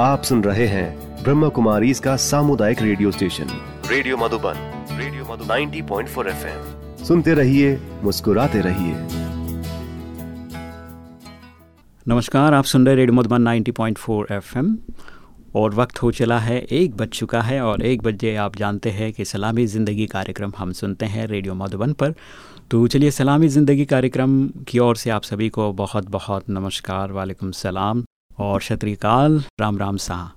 आप सुन रहे हैं ब्रह्म कुमारी इसका सामुदायिक radio station. Radio Madhuban radio Madhuban. 90.4 FM. सुनते रहिए मुस्कुराते रहिए। नमस्कार आप सुन रहे रेडियो मधुबन 90.4 एफएम। और वक्त हो चला है एक बज चुका है और एक बजे आप जानते हैं कि सलामी ज़िंदगी कार्यक्रम हम सुनते हैं रेडियो मधुबन पर। तो चलिए सलामी ज़िंदगी कार्यक्रम की ओर से आप सभी को बहुत बहुत नमस्कार वालेकुम सलाम। और शत्रिकाल राम राम शाह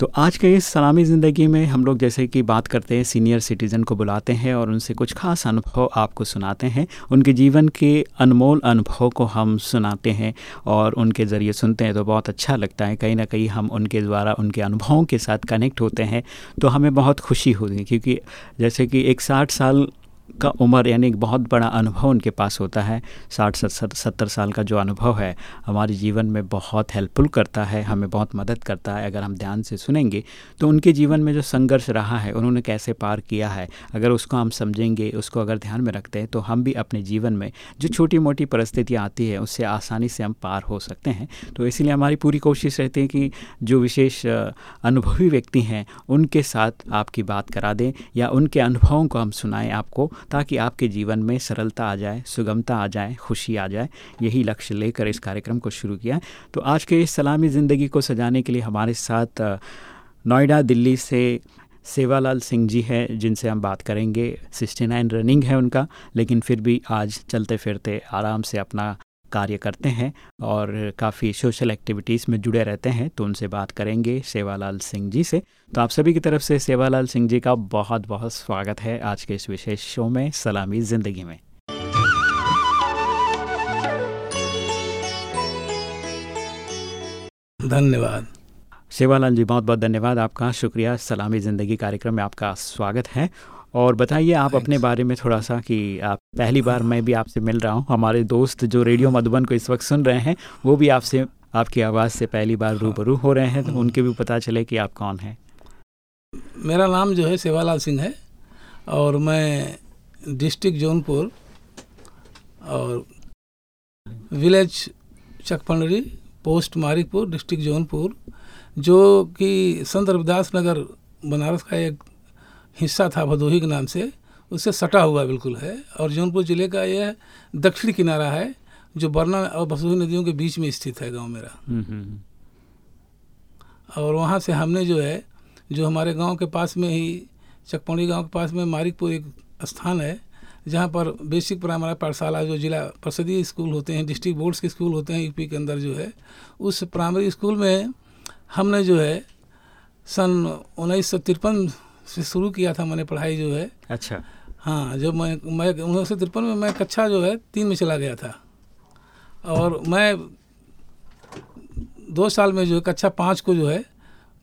तो आज के इस सलामी ज़िंदगी में हम लोग जैसे कि बात करते हैं, सीनियर सिटीज़न को बुलाते हैं और उनसे कुछ खास अनुभव आपको सुनाते हैं। उनके जीवन के अनमोल अनुभव को हम सुनाते हैं और उनके ज़रिए सुनते हैं तो बहुत अच्छा लगता है। कहीं ना कहीं हम उनके द्वारा उनके अनुभवों के साथ कनेक्ट होते हैं तो हमें बहुत खुशी होती है क्योंकि जैसे कि एक साठ साल का उम्र यानी बहुत बड़ा अनुभव उनके पास होता है। साठ सत्तर साल का जो अनुभव है, हमारे जीवन में बहुत हेल्पफुल करता है, हमें बहुत मदद करता है, अगर हम ध्यान से सुनेंगे तो उनके जीवन में जो संघर्ष रहा है, उन्होंने कैसे पार किया है, अगर उसको हम समझेंगे, उसको अगर ध्यान में रखते हैं तो हम भी अपने जीवन में जो छोटी मोटी परिस्थितियाँ आती है, उससे आसानी से हम पार हो सकते हैं। तो इसीलिए हमारी पूरी कोशिश रहती है कि जो विशेष अनुभवी व्यक्ति हैं, उनके साथ आपकी बात करा दें या उनके अनुभवों को हम सुनाएँ, आपको ताकि आपके जीवन में सरलता आ जाए, सुगमता आ जाए, खुशी आ जाए। यही लक्ष्य लेकर इस कार्यक्रम को शुरू किया तो आज के इस सलामी ज़िंदगी को सजाने के लिए हमारे साथ नोएडा, दिल्ली से सेवालाल सिंह जी है, जिनसे हम बात करेंगे। सिक्सटी नाइन रनिंग है उनका, लेकिन फिर भी आज चलते फिरते आराम से अपना कार्य करते हैं और काफ़ी सोशल एक्टिविटीज़ में जुड़े रहते हैं तो उनसे बात करेंगे सेवालाल सिंह जी से। तो आप सभी की तरफ़ से सेवालाल सिंह जी का बहुत बहुत स्वागत है आज के इस विशेष शो में सलामी ज़िंदगी में। धन्यवाद। सेवालाल जी बहुत बहुत धन्यवाद आपका। शुक्रिया सलामी ज़िंदगी कार्यक्रम में आपका स्वागत है। और बताइए आप अपने बारे में थोड़ा सा कि आप पहली बार मैं भी आपसे मिल रहा हूँ। हमारे दोस्त जो रेडियो मधुबन को इस वक्त सुन रहे हैं वो भी आपसे आपकी आवाज़ से पहली बार रूबरू हो रहे हैं तो उनके भी पता चले कि आप कौन हैं। मेरा नाम जो है सेवालाल सिंह है और मैं डिस्ट्रिक्ट जौनपुर और village Chakpandari post Marikpur district Jaunpur जो कि संत रविदास नगर बनारस का एक हिस्सा था भदोही के नाम से उससे सटा हुआ बिल्कुल है और जौनपुर ज़िले का यह दक्षिण किनारा है जो बरना और भदोही नदियों के बीच में स्थित है गाँव मेरा हम्म, हम्म, हम्म। और वहाँ से हमने जो है जो हमारे गाँव के पास में ही चकपौड़ी गाँव के पास में मारिकपुर एक स्थान है जहाँ पर बेसिक प्राइमरी पाठशाला जो जिला परिषदीय स्कूल होते हैं डिस्ट्रिक्ट बोर्ड्स के स्कूल होते हैं यूपी के अंदर जो है उस प्राइमरी स्कूल में हमने जो है सन उन्नीस सौ तिरपन से शुरू किया था मैंने पढ़ाई जो है। अच्छा। हाँ जब मैं मैं उन्नीस सौ तिरपन में मैं कक्षा जो है तीन में चला गया था। और मैं दो साल में जो है कक्षा पाँच को जो है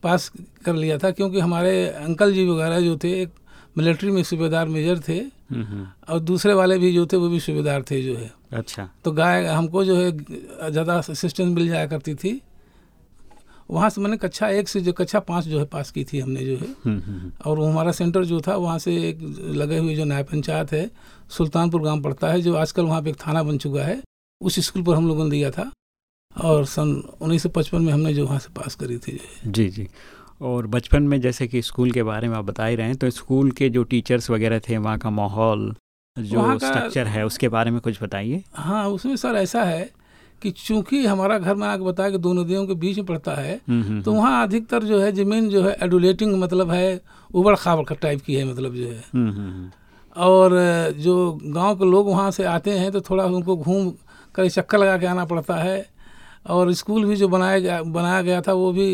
पास कर लिया था क्योंकि हमारे अंकल जी वगैरह जो थे एक मिलिट्री में सूबेदार मेजर थे। हम्म, हम्म। और दूसरे वाले भी जो थे वो भी सूबेदार थे जो है। अच्छा। तो गाय हमको जो है ज़्यादा असिस्टेंस मिल जाया करती थी। वहाँ से मैंने कक्षा एक से जो कक्षा पाँच जो है पास की थी हमने जो है। हम्म, और वो हमारा सेंटर जो था वहाँ से एक लगे हुए जो न्याय पंचायत है सुल्तानपुर गाँव पड़ता है जो आजकल वहाँ पे एक थाना बन चुका है उस स्कूल पर हम लोगों ने दिया था। और सन उन्नीस सौ पचपन में हमने जो वहाँ से पास करी थी जी जी और बचपन में जैसे कि स्कूल के बारे में आप बता ही रहे हैं तो स्कूल के जो टीचर्स वगैरह थे वहाँ का माहौल जो स्ट्रक्चर है उसके बारे में कुछ बताइए। हाँ उसमें सर ऐसा है कि चूँकि हमारा घर में आके बताया कि दो नदियों के बीच में पड़ता है हम्म, हम्म, तो हम्म। वहाँ अधिकतर जो है ज़मीन जो है एडुलेटिंग मतलब है उबड़ खाबड़ का टाइप की है मतलब जो है। और जो गाँव के लोग वहाँ से आते हैं तो थोड़ा उनको घूम कर चक्कर लगा के आना पड़ता है। और स्कूल भी जो बनाया गया बनाया गया था वो भी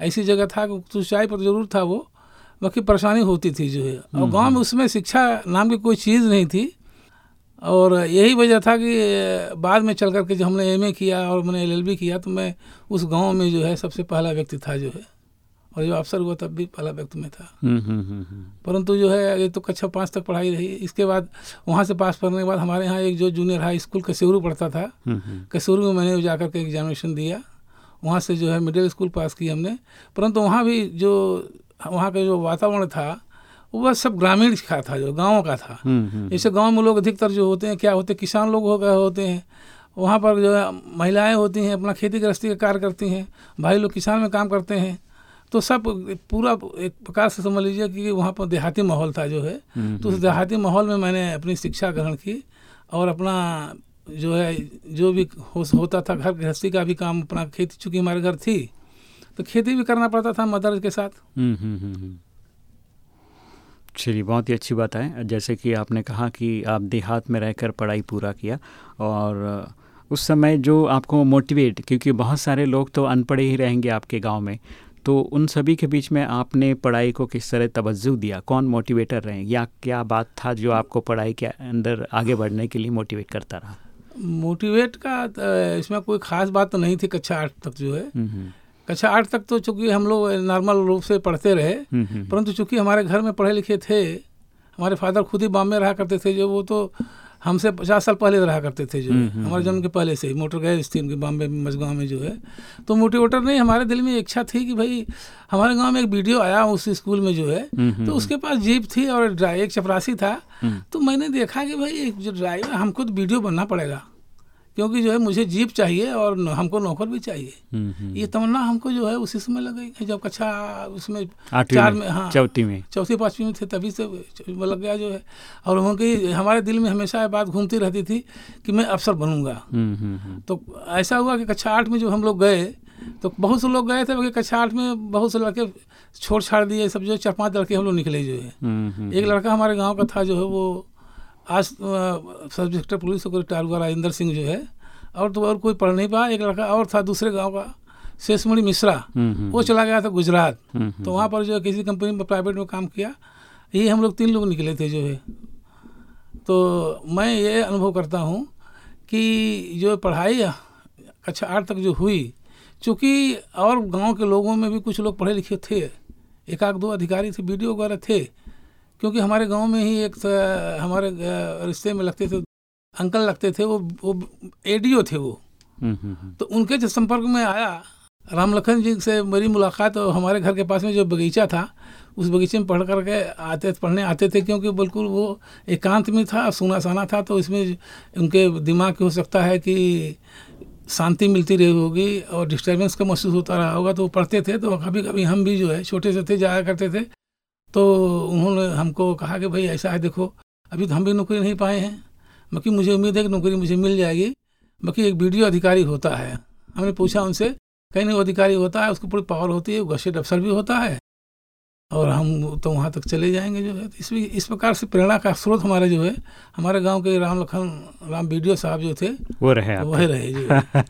ऐसी जगह था कि ऊंचाई पर ज़रूर था वो बाकी परेशानी होती थी जो है। और गाँव में उसमें शिक्षा नाम की कोई चीज़ नहीं थी। और यही वजह था कि बाद में चल करके जब हमने एमए किया और मैंने एलएलबी किया तो मैं उस गाँव में जो है सबसे पहला व्यक्ति था जो है। और जो अफसर हुआ तब भी पहला व्यक्ति में था। हम्म, हम्म, हम्म, परंतु जो है ये तो कक्षा पाँच तक पढ़ाई रही। इसके बाद वहाँ से पास करने के बाद हमारे यहाँ एक जो जूनियर हाई स्कूल कसेरू पढ़ता था कसेरू में मैंने जाकर के एग्जामिनेशन दिया। वहाँ से जो है मिडिल स्कूल पास की हमने। परंतु वहाँ भी जो वहाँ का जो वातावरण था वह सब ग्रामीण का था जो गाँव का था। हम्म, हम्म, जैसे गाँव में लोग अधिकतर जो होते हैं क्या होते हैं किसान लोग हो गए होते हैं। वहाँ पर जो है महिलाएँ होती हैं अपना खेती गृहस्थी का कार्य करती हैं भाई लोग किसान में काम करते हैं। तो सब पूरा एक प्रकार से समझ लीजिए कि वहाँ पर देहाती माहौल था जो है। तो उस देहाती माहौल में मैंने अपनी शिक्षा ग्रहण की और अपना जो है जो भी हो, होता था घर गृहस्थी का भी काम अपना खेती चूँकि हमारे घर थी तो खेती भी करना पड़ता था मदर के साथ। चलिए बहुत ही अच्छी बात है। जैसे कि आपने कहा कि आप देहात में रहकर पढ़ाई पूरा किया और उस समय जो आपको मोटिवेट क्योंकि बहुत सारे लोग तो अनपढ़े ही रहेंगे आपके गाँव में तो उन सभी के बीच में आपने पढ़ाई को किस तरह तवज्जो दिया? कौन मोटिवेटर रहे? या क्या बात था जो आपको पढ़ाई के अंदर आगे बढ़ने के लिए मोटिवेट करता रहा? मोटिवेट का इसमें कोई ख़ास बात तो नहीं थी कक्षा आठ तक जो है। कक्षा आठ तक तो चूँकि हम लोग नॉर्मल रूप से पढ़ते रहे परंतु चूँकि हमारे घर में पढ़े लिखे थे हमारे फादर खुद ही बॉम्बे रहा करते थे जो वो तो हमसे पचास साल पहले रहा करते थे जो हमारे जन्म के पहले से ही मोटर गैस थी उनके बॉम्बे में मजगाँव में जो है। तो मोटिवेटर नहीं हमारे दिल में इच्छा थी कि भाई हमारे गाँव में एक वीडियो आया उस स्कूल में जो है तो उसके पास जीप थी और एक चपरासी था। तो मैंने देखा कि भाई जो ड्राइवर हमको तो वीडियो बनना पड़ेगा। क्योंकि जो है मुझे जीप चाहिए और हमको नौकर भी चाहिए। हम्म, हम्म। ये तमन्ना हमको जो है उसी समय लग गई जब कक्षा उसमें चार में हाँ। चौथी में। चौथी पाँचवीं में थे तभी से लग गया जो है। और उनकी हमारे दिल में हमेशा ये बात घूमती रहती थी कि मैं अफसर बनूँगा। हम्म, तो ऐसा हुआ कि कक्षा आठ में जो हम लोग गए तो बहुत से लोग गए थे बल्कि कक्षा आठ में बहुत से लड़के छोड़ छाड़ दिए सब जो चार पाँच लड़के हम लोग निकले जो है। एक लड़का हमारे गाँव का था जो है वो आज सब इंस्पेक्टर पुलिस को रिटायर हुआ राजेंद्र सिंह जो है और तो और कोई पढ़ नहीं पाया एक लड़का और था दूसरे गाँव का शेषमणि मिश्रा हम्म, हम्म, वो चला गया था गुजरात। हम्म, तो वहाँ पर जो है किसी कंपनी में प्राइवेट में काम किया यही हम लोग तीन लोग निकले थे जो है। तो मैं ये अनुभव करता हूँ कि जो पढ़ाई कक्षा आठ तक जो हुई चूँकि और गाँव के लोगों में भी कुछ लोग पढ़े लिखे थे एक आध दो अधिकारी थे वीडियो वगैरह थे क्योंकि हमारे गाँव में ही एक हमारे रिश्ते में लगते थे अंकल लगते थे वो वो एडीओ थे वो हम्म, हम्म, हम्म। तो उनके जो संपर्क में आया राम लखन जी से मेरी मुलाकात और हमारे घर के पास में जो बगीचा था उस बगीचे में पढ़ करके आते पढ़ने आते थे क्योंकि बिल्कुल वो एकांत में था सुना साना था तो इसमें उनके दिमाग हो सकता है कि शांति मिलती रही होगी और डिस्टर्बेंस का महसूस होता रहा होगा तो वो पढ़ते थे तो कभी कभी हम भी जो है छोटे से थे जाया करते थे तो उन्होंने हमको कहा कि भाई, ऐसा है, देखो, अभी तो हम भी नौकरी नहीं पाए हैं। बाकी मुझे उम्मीद है कि नौकरी मुझे मिल जाएगी। बाकी एक वीडियो अधिकारी होता है। हमने पूछा उनसे, कहीं नहीं वो अधिकारी होता है, उसको पूरी पावर होती है, वो गश्त अफसर भी होता है। और हम तो वहाँ तक चले जाएँगे जो है। तो इस इस प्रकार से प्रेरणा का स्रोत हमारे जो है हमारे गाँव के राम लखन राम वीडियो साहब जो थे वो रहे तो वही रहे जो।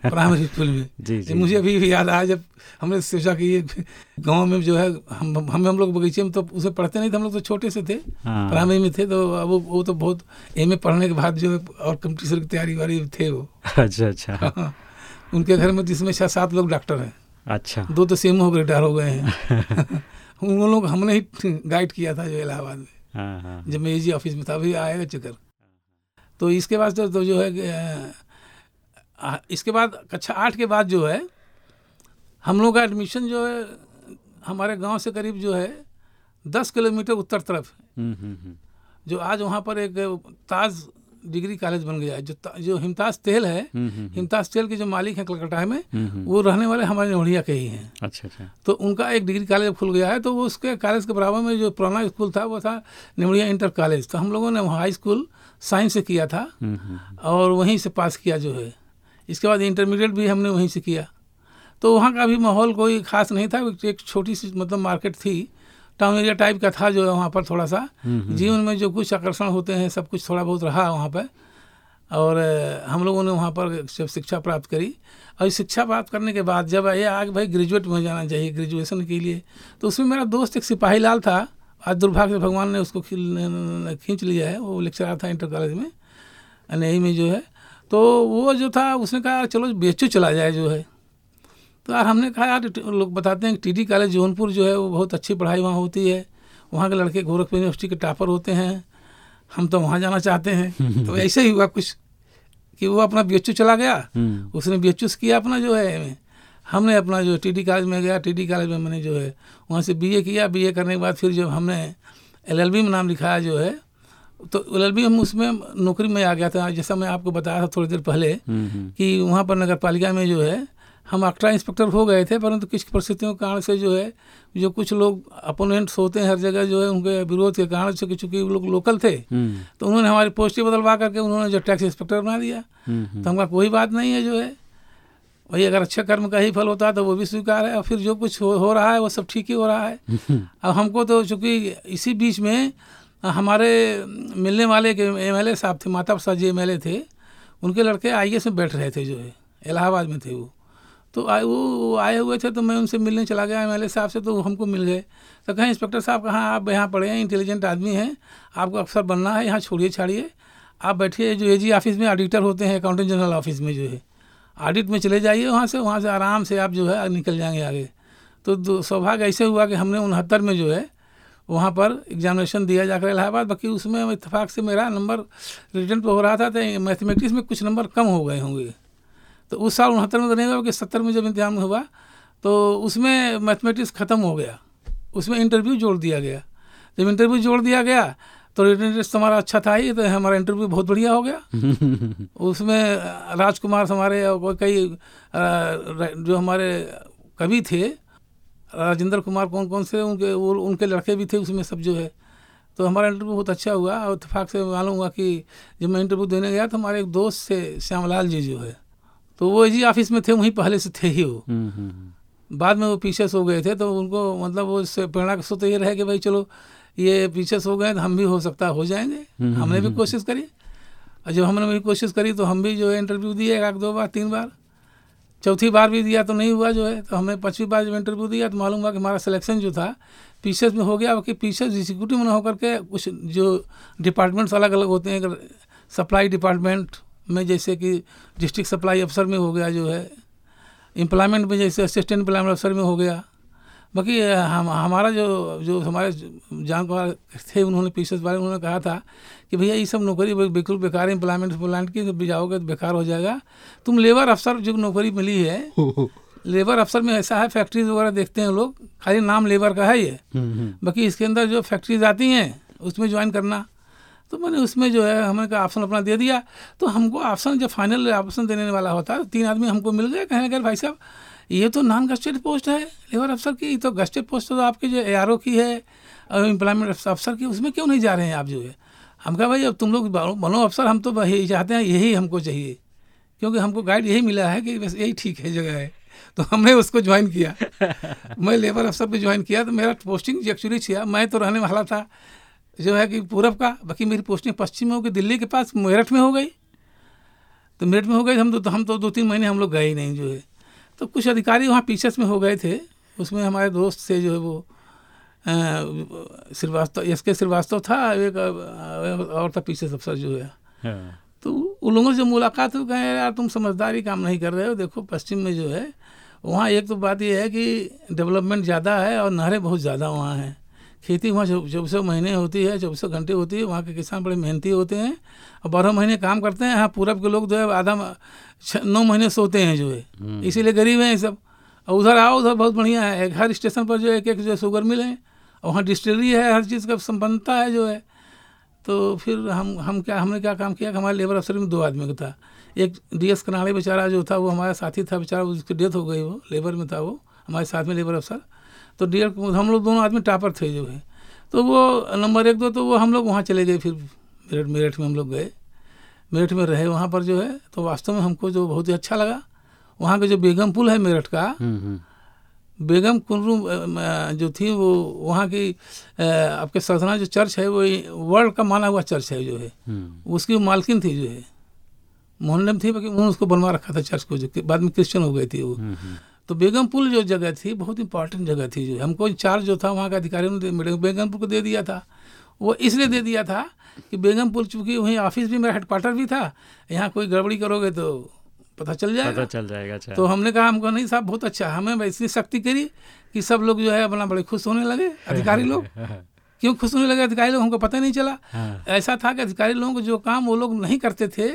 प्राइमरी स्कूल में। जी, जी, मुझे अभी भी याद आया जब हमने सोचा कि ये गाँव में जो है हम हम हम लोग बगीचे में तो उसे पढ़ते नहीं थे हम लोग तो छोटे से थे। हाँ। प्राइमरी में थे तो वो वो तो बहुत एम ए पढ़ने के बाद जो है और कम्पटिशन की तैयारी वारी थे वो। अच्छा अच्छा। हाँ। उनके घर में जिसमें छः सात लोग डॉक्टर हैं। अच्छा। दो तो सेम हो गए रिटायर हो गए हैं। उन लोग हमने ही गाइड किया था जो इलाहाबाद में हाँ, हाँ, हाँ। जब मैं एजी ऑफ़िस में था अभी आएगा चक्कर तो इसके बाद तो, तो जो है इसके बाद कक्षा आठ के बाद जो है हम लोग का एडमिशन जो है हमारे गाँव से करीब जो है दस किलोमीटर उत्तर तरफ़ हम्म, हम्म, हम्म। जो आज वहाँ पर एक ताज डिग्री कॉलेज बन गया है। जो जो हिमताज तेल है हम्म, हम्म, हम्म। हिमताज तेल के जो मालिक हैं कलकत्ता में वो रहने वाले हमारे नोड़िया के ही हैं। अच्छा अच्छा। तो उनका एक डिग्री कॉलेज खुल गया है तो वो उसके कॉलेज के बराबर में जो पुराना स्कूल था वो था निमड़िया इंटर कॉलेज। तो हम लोगों ने वहाँ हाई स्कूल साइंस से किया था और वहीं से पास किया जो है। इसके बाद इंटरमीडिएट भी हमने वहीं से किया। तो वहाँ का भी माहौल कोई खास नहीं था एक छोटी सी मतलब मार्केट थी टाउन एरिया टाइप का था जो है वहाँ पर थोड़ा सा हम्म, हम्म। जीवन में जो कुछ आकर्षण होते हैं सब कुछ थोड़ा बहुत रहा वहाँ पर। और हम लोगों ने वहाँ पर जब शिक्षा प्राप्त करी और शिक्षा प्राप्त करने के बाद जब ये आगे भाई ग्रेजुएट में जाना चाहिए ग्रेजुएशन के लिए तो उसमें मेरा दोस्त एक सिपाही लाल था आज दुर्भाग्य से भगवान ने उसको खींच लिया है वो लेक्चरर था इंटर कॉलेज में एन में जो है। तो वो जो था उसने कहा चलो बेचू चला जाए जो है। तो यार हमने कहा यार लोग बताते हैं कि टी कॉलेज जौनपुर जो है वो बहुत अच्छी पढ़ाई वहाँ होती है। वहाँ के लड़के गोरखपुर यूनिवर्सिटी के टॉपर होते हैं। हम तो वहाँ जाना चाहते हैं। तो ऐसे ही हुआ कुछ कि वो अपना बी चला गया। हम्म। उसने बी किया अपना जो है। हमने अपना जो टी डी कॉलेज में गया। टी डी कॉलेज में मैंने जो है वहाँ से बीए किया। बीए करने के बाद फिर जब हमने एलएलबी में नाम लिखाया जो है तो एल एल हम उसमें नौकरी में आ गया था। जैसा मैं आपको बताया था थोड़ी देर पहले हम्म, हम्म। कि वहाँ पर नगर पालिका में जो है हम एक्स्ट्रा इंस्पेक्टर हो गए थे परंतु किस परिस्थितियों के कारण से जो है जो कुछ लोग अपोनेंट्स होते हैं हर जगह जो है उनके विरोध के कारण से चूँकि वो लोग लोकल थे तो उन्होंने हमारी पोस्ट बदलवा करके उन्होंने जो टैक्स इंस्पेक्टर बना दिया। तो हमका कोई बात नहीं है जो है। वही अगर अच्छे कर्म का ही फल होता है तो वो भी स्वीकार है और फिर जो कुछ हो, हो रहा है वो सब ठीक ही हो रहा है। अब हमको तो चूँकि इसी बीच में हमारे मिलने वाले के एम साहब थे माता प्रसाद जी एम थे उनके लड़के आई में बैठ रहे थे जो है इलाहाबाद में थे वो। तो आए, वो आए हुए थे तो मैं उनसे मिलने चला गया, एम साहब से तो हमको मिल गए। तो कहें, इंस्पेक्टर साहब कहाँ आप यहाँ पढ़े हैं, इंटेलिजेंट आदमी हैं, आपको अफसर बनना है, यहाँ छोड़िए, छाड़िए। आप बैठिए, जो एजी ऑफ़िस में ऑडिटर होते हैं, अकाउंटेंट जनरल ऑफ़िस में जो है। ऑडिट में चले जाइए वहाँ से वहाँ से आराम से आप जो है निकल जाएँगे आगे। तो सौभाग्य ऐसे हुआ कि हमने उनहत्तर में जो है, वहाँ पर एग्जामिनेशन दिया जाकर इलाहाबाद। बाकी उसमें इतफाक़ से मेरा नंबर रिटर्न पर हो रहा था तो मैथमेटिक्स में कुछ नंबर कम हो गए होंगे। तो उस साल उनहत्तर में तो नहीं हुआ कि सत्तर में जब इम्तहान हुआ तो उसमें मैथमेटिक्स ख़त्म हो गया। उसमें इंटरव्यू जोड़ दिया गया। जब इंटरव्यू जोड़ दिया गया तो रिटर्न टेस्ट हमारा अच्छा था ही तो हमारा इंटरव्यू बहुत बढ़िया हो गया। उसमें राजकुमार हमारे कई जो हमारे कवि थे राजेंद्र कुमार कौन कौन से उनके वो उनके लड़के भी थे उसमें सब जो है। तो हमारा इंटरव्यू बहुत अच्छा हुआ और इतफाक़ से मालूम हुआ कि जब मैं इंटरव्यू देने गया तो हमारे एक दोस्त थे श्यामलाल जी जो है। तो वो जी ऑफ़िस में थे वहीं पहले से थे ही वो। हम्म, हम्म, हम्म। बाद में वो पीछे सो गए थे तो उनको मतलब वो प्रेरणा सो तो ये रहे कि भाई चलो ये पीछे सो गए तो हम भी हो सकता हो जाएँगे। हमने भी कोशिश करी। और जब हमने भी कोशिश करी तो हम भी जो है इंटरव्यू दिए एक दो बार तीन बार। चौथी बार भी दिया तो नहीं हुआ जो है तो हमने पाँचवीं बार जब इंटरव्यू दिया तो मालूम हुआ कि हमारा सिलेक्शन जो था पीसेस में हो गया। कि पीसेस एग्जीक्यूटिव में होकर के कुछ जो डिपार्टमेंट्स अलग अलग होते हैं सप्लाई डिपार्टमेंट में जैसे कि डिस्ट्रिक्ट सप्लाई अफसर में हो गया जो है एम्प्लॉयमेंट में जैसे असिस्टेंट एम्प्लॉयमेंट अफसर में हो गया। बाकी हम हमारा जो जो हमारे जानकार थे उन्होंने पीसेस वाले उन्होंने कहा था कि भैया ये सब नौकरी बिल्कुल बेकार एम्प्लॉयमेंट एम्प्लॉयमेंट की जब जाओगे तो बेकार हो जाएगा। तुम लेबर अफसर जो नौकरी मिली है। लेबर अफसर में ऐसा है फैक्ट्रीज वगैरह देखते हैं लोग खाली नाम लेबर का है ये। हम्म, हम्म। बाकी इसके अंदर जो फैक्ट्रीज आती हैं उसमें ज्वाइन करना। तो मैंने उसमें जो है हमने कहा ऑप्शन अपना दे दिया। तो हमको ऑप्शन जब फाइनल ऑप्शन देने वाला होता है तीन आदमी हमको मिल गए कहने अगर भाई साहब ये तो नॉन गस्टेड पोस्ट है लेबर अफसर की तो गस्टेड पोस्ट तो आपकी जो एआरओ की है और एम्प्लॉयमेंट अफसर की उसमें क्यों नहीं जा रहे हैं आप जो है? हम कहा भाई अब तुम लोग बनो अफसर हम तो यही चाहते हैं यही हमको चाहिए क्योंकि हमको गाइड यही मिला है कि बस यही ठीक है जगह है। तो हमने उसको ज्वाइन किया। मैं लेबर अफसर पे ज्वाइन किया तो मेरा पोस्टिंग एक्चुअली किया मैं तो रहने वाला था। जो है कि पूरब का बाकी मेरी पोस्टिंग पश्चिम में हो गई दिल्ली के पास मेरठ में हो गई। तो मेरठ में हो गई हम तो, हम तो दो तीन महीने हम लोग गए ही नहीं जो है। तो कुछ अधिकारी वहाँ पीछे में हो गए थे उसमें हमारे दोस्त थे जो है वो श्रीवास्तव एस के श्रीवास्तव था एक और था पीछे अफसर जो है। हाँ। तो उन लोगों से मुलाकात हो गए यार तुम समझदारी काम नहीं कर रहे हो देखो पश्चिम में जो है वहाँ एक तो बात यह है कि डेवलपमेंट ज़्यादा है और नहरें बहुत ज़्यादा वहाँ हैं। खेती वहाँ चौबीसों महीने होती है चौबीसों घंटे होती है वहाँ के किसान बड़े मेहनती होते हैं और बारह महीने काम करते हैं। यहाँ पूरब के लोग जो है आधा नौ महीने सोते हैं जो है। हम्म। इसीलिए गरीब हैं ये सब। और उधर आओ उधर बहुत बढ़िया है। हर स्टेशन पर जो है एक एक जो है शुगर मिल है। और वहाँ डिस्टिलरी है हर चीज़ का संपन्नता है जो है। तो फिर हम हम क्या हमने क्या काम किया कि हमारे लेबर अफसर में दो आदमी का था। एक डी एस कनाड़े बेचारा जो था वो हमारा साथी था बेचारा उसकी डेथ हो गई वो लेबर में था वो हमारे साथ में लेबर अफसर। तो डी हम लोग दोनों आदमी टापर थे जो है। तो वो नंबर एक दो तो वो हम लोग वहाँ चले गए फिर मेरठ मेरठ में हम लोग गए। मेरठ में रहे वहाँ पर जो है तो वास्तव में हमको जो बहुत ही अच्छा लगा। वहाँ का जो बेगम पुल है मेरठ का हम्म, हम्म। बेगम कुंडू जो थी वो वहाँ की आपके सरसना जो चर्च है वो वर्ल्ड का माना हुआ चर्च है जो है। हम्म। उसकी मालकिन थी जो है। मोहल्ले में थी बाकी उन्होंने उसको बनवा रखा था चर्च को जो बाद में क्रिश्चियन हो गई थी वो। तो बेगमपुर जो जगह थी बहुत इंपॉर्टेंट जगह थी जो। हमको इंचार्ज जो था वहाँ का अधिकारी ने बेगमपुर को दे दिया था। वो इसलिए दे दिया था कि बेगमपुर चूँकि वहीं ऑफ़िस भी मेरा हेडक्वार्टर भी था यहाँ कोई गड़बड़ी करोगे तो पता चल जाएगा। पता चल जाएगा अच्छा। तो हमने कहा हमको नहीं साहब बहुत अच्छा हमें इतनी सख्ती करी कि सब लोग जो है अपना बड़े खुश होने लगे अधिकारी लोग। क्यों खुश होने लगे अधिकारी लोग हमको पता नहीं चला। हाँ। ऐसा था कि अधिकारी लोगों को जो काम वो लोग नहीं करते थे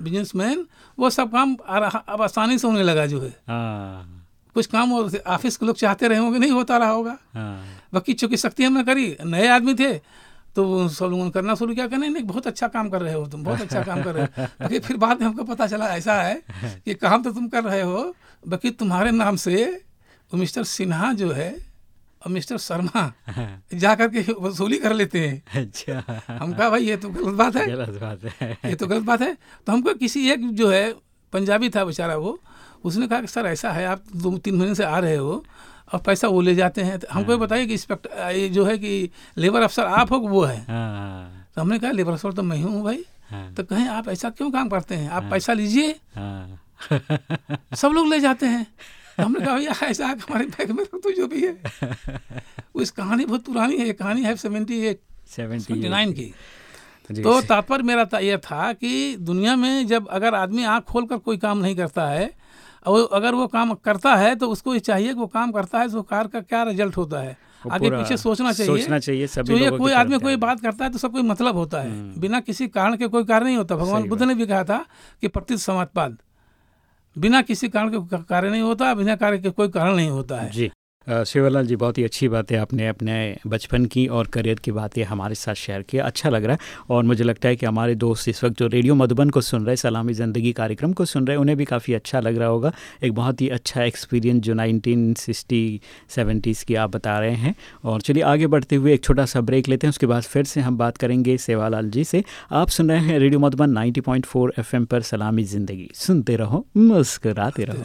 बिजनेसमैन वो सब काम अब आसानी से होने लगा जो है। हाँ। कुछ काम ऑफ़िस के लोग चाहते रहे होंगे नहीं होता रहा होगा। हाँ। बाकी चूँकि शक्ति हमने करी नए आदमी थे तो सब लोगों ने करना शुरू किया कहने नहीं बहुत अच्छा काम कर रहे हो तुम बहुत अच्छा काम कर रहे हो। बाकी फिर बाद में हमको पता चला ऐसा है कि काम तो तुम कर रहे हो बाकी तुम्हारे नाम से वो मिस्टर सिन्हा जो है और मिस्टर शर्मा जा करके वसूली कर लेते हैं। अच्छा। हम कहा भाई ये तो गलत बात है। गलत बात है। ये तो गलत बात है। तो हमको किसी एक जो है पंजाबी था बेचारा वो उसने कहा कि सर ऐसा है आप दो तीन महीने से आ रहे हो और पैसा वो ले जाते हैं। तो हमको बताइए कि इंस्पेक्टर ये जो है कि लेबर अफसर आप हो वो है? हाँ, तो हमने कहा लेबर अफसर तो मैं ही हूँ भाई। हाँ, तो कहें आप ऐसा क्यों काम करते हैं? आप पैसा लीजिए। हाँ। सब लोग ले जाते हैं। तो हमने कहा भैया ऐसा हमारे बैग में रख दो जो भी है। वो इस कहानी बहुत पुरानी है कहानी है सेवेंटी एट 70 नाइन की। तो तात्पर्य मेरा यह था कि दुनिया में जब अगर आदमी आँख खोल कर कोई काम नहीं करता है और अगर वो काम करता है तो उसको ये चाहिए कि वो काम करता है तो कार का क्या रिज़ल्ट होता है? आगे पीछे सोचना चाहिए। सोचना चाहिए सभी तो ये कोई आदमी कोई बात करता है तो सब कोई मतलब होता है। बिना किसी कारण के कोई कार्य नहीं होता। भगवान बुद्ध ने भी कहा था कि प्रति समाजपाद बिना किसी कारण के कार्य नहीं होता बिना कार्य के कोई कारण नहीं होता है। शिवलाल जी, बहुत ही अच्छी बात आपने अपने बचपन की और करियर की बातें हमारे साथ शेयर की। अच्छा लग रहा है और मुझे लगता है कि हमारे दोस्त इस वक्त जो रेडियो मधुबन को सुन रहे सलामी ज़िंदगी कार्यक्रम को सुन रहे उन्हें भी काफ़ी अच्छा लग रहा होगा। एक बहुत ही अच्छा एक्सपीरियंस जो नाइनटीन सिक्सटी सेवेंटीज़ की आप बता रहे हैं। और चलिए आगे बढ़ते हुए एक छोटा सा ब्रेक लेते हैं, उसके बाद फिर से हम बात करेंगे सेवालाल जी से। आप सुन रहे हैं रेडियो मधुबन नाइन्टी पॉइंट पर सलामी ज़िंदगी। सुनते रहो, मुस्कराते रहो।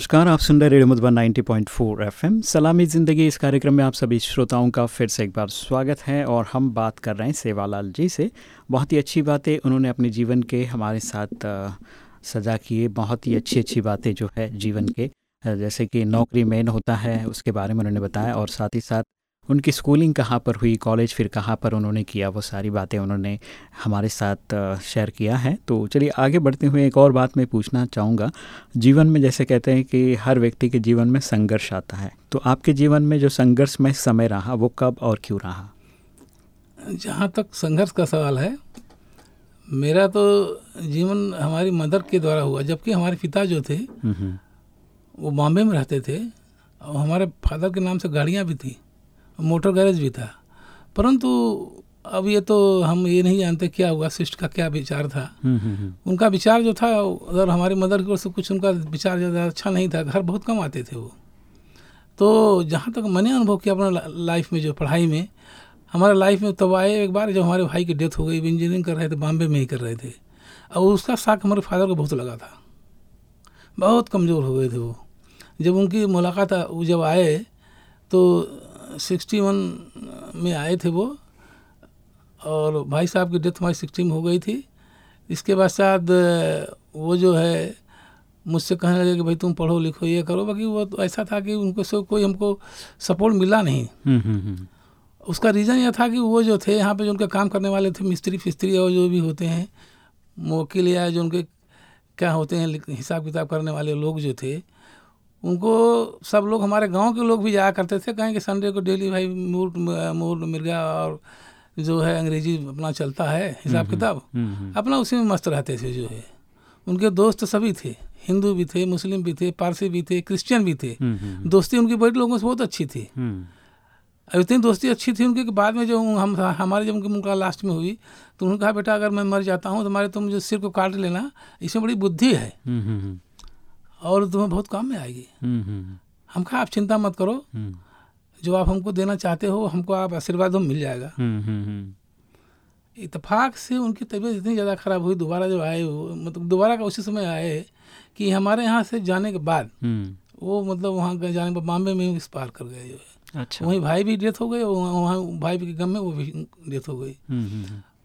नमस्कार, आप सुन रहे रेडियो मधुबन 90.4 पॉइंट सलामी ज़िंदगी, इस कार्यक्रम में आप सभी श्रोताओं का फिर से एक बार स्वागत है और हम बात कर रहे हैं सेवालाल जी से। बहुत ही अच्छी बातें उन्होंने अपने जीवन के हमारे साथ सजा किए। बहुत ही अच्छी अच्छी बातें जो है जीवन के जैसे कि नौकरी मेन होता है, उसके बारे में उन्होंने बताया और साथ ही साथ उनकी स्कूलिंग कहाँ पर हुई कॉलेज फिर कहाँ पर उन्होंने किया वो सारी बातें उन्होंने हमारे साथ शेयर किया है। तो चलिए आगे बढ़ते हुए एक और बात मैं पूछना चाहूँगा। जीवन में जैसे कहते हैं कि हर व्यक्ति के जीवन में संघर्ष आता है। तो आपके जीवन में जो संघर्ष में समय रहा वो कब और क्यों रहा? जहाँ तक संघर्ष का सवाल है मेरा तो जीवन हमारी मदर के द्वारा हुआ। जबकि हमारे पिता जो थे वो बॉम्बे में रहते थे। और हमारे फादर के नाम से गाड़ियाँ भी थी। मोटर गैरेज भी था। परंतु अब ये तो हम ये नहीं जानते क्या हुआ सिस्ट का क्या विचार था। हम्म, हम्म, हम्म। उनका विचार जो था अगर हमारे मदर की ओर से कुछ उनका विचार ज़्यादा अच्छा नहीं था घर बहुत कम आते थे वो। तो जहाँ तक मैंने अनुभव किया अपना लाइफ में जो पढ़ाई में हमारे लाइफ में तब आए एक बार जब हमारे भाई की डेथ हो गई इंजीनियरिंग कर रहे थे बॉम्बे में ही कर रहे थे। और उसका साक हमारे फादर को बहुत लगा था। बहुत कमज़ोर हो गए थे वो। जब उनकी मुलाकात वो जब आए तो सिक्सटी वन में आए थे वो और भाई साहब की डेथ हमारी सिक्सटी में हो गई थी इसके बाद शायद वो जो है मुझसे कहने लगे कि भाई तुम पढ़ो लिखो ये करो बाकी वो तो ऐसा था कि उनको से कोई हमको सपोर्ट मिला नहीं हम्म, हम्म, हम्म। उसका रीज़न यह था कि वो जो थे यहाँ पे जो उनके काम करने वाले थे मिस्त्री फिस्त्री और जो भी होते हैं वकील या जो उनके क्या होते हैं हिसाब किताब करने वाले लोग जो थे उनको सब लोग हमारे गाँव के लोग भी जाया करते थे कहें कि संडे को डेली भाई मूर मूर मिर्गा और जो है अंग्रेज़ी अपना चलता है हिसाब हम्म, किताब। हम्म, हम्म, अपना उसी में मस्त रहते थे जो है। उनके दोस्त सभी थे हिंदू भी थे मुस्लिम भी थे पारसी भी थे क्रिश्चियन भी थे। दोस्ती उनकी बड़े लोगों से बहुत अच्छी थी। अब इतनी दोस्ती अच्छी थी उनकी कि बाद में जो हम हमारे जब उनकी मुलाकात लास्ट में हुई तो उन्होंने कहा बेटा अगर मैं मर जाता हूँ तो हमारे तुम जो सिर को काट लेना इसमें बड़ी बुद्धि है। और तुम्हें बहुत काम में आएगी। हम्म, हम्म, हम्म। हम कहा आप चिंता मत करो। जो आप हमको देना चाहते हो हमको आप आशीर्वाद मिल जाएगा। इतफाक से उनकी तबीयत इतनी ज़्यादा ख़राब हुई दोबारा जब आए वो मतलब दोबारा का उसी समय आए कि हमारे यहाँ से जाने के बाद वो मतलब वहाँ जाने पर बॉम्बे में इस पार कर गए। जो है अच्छा। वहीं भाई भी डेथ हो गए वहाँ भाई के गम में वो भी डेथ हो गई।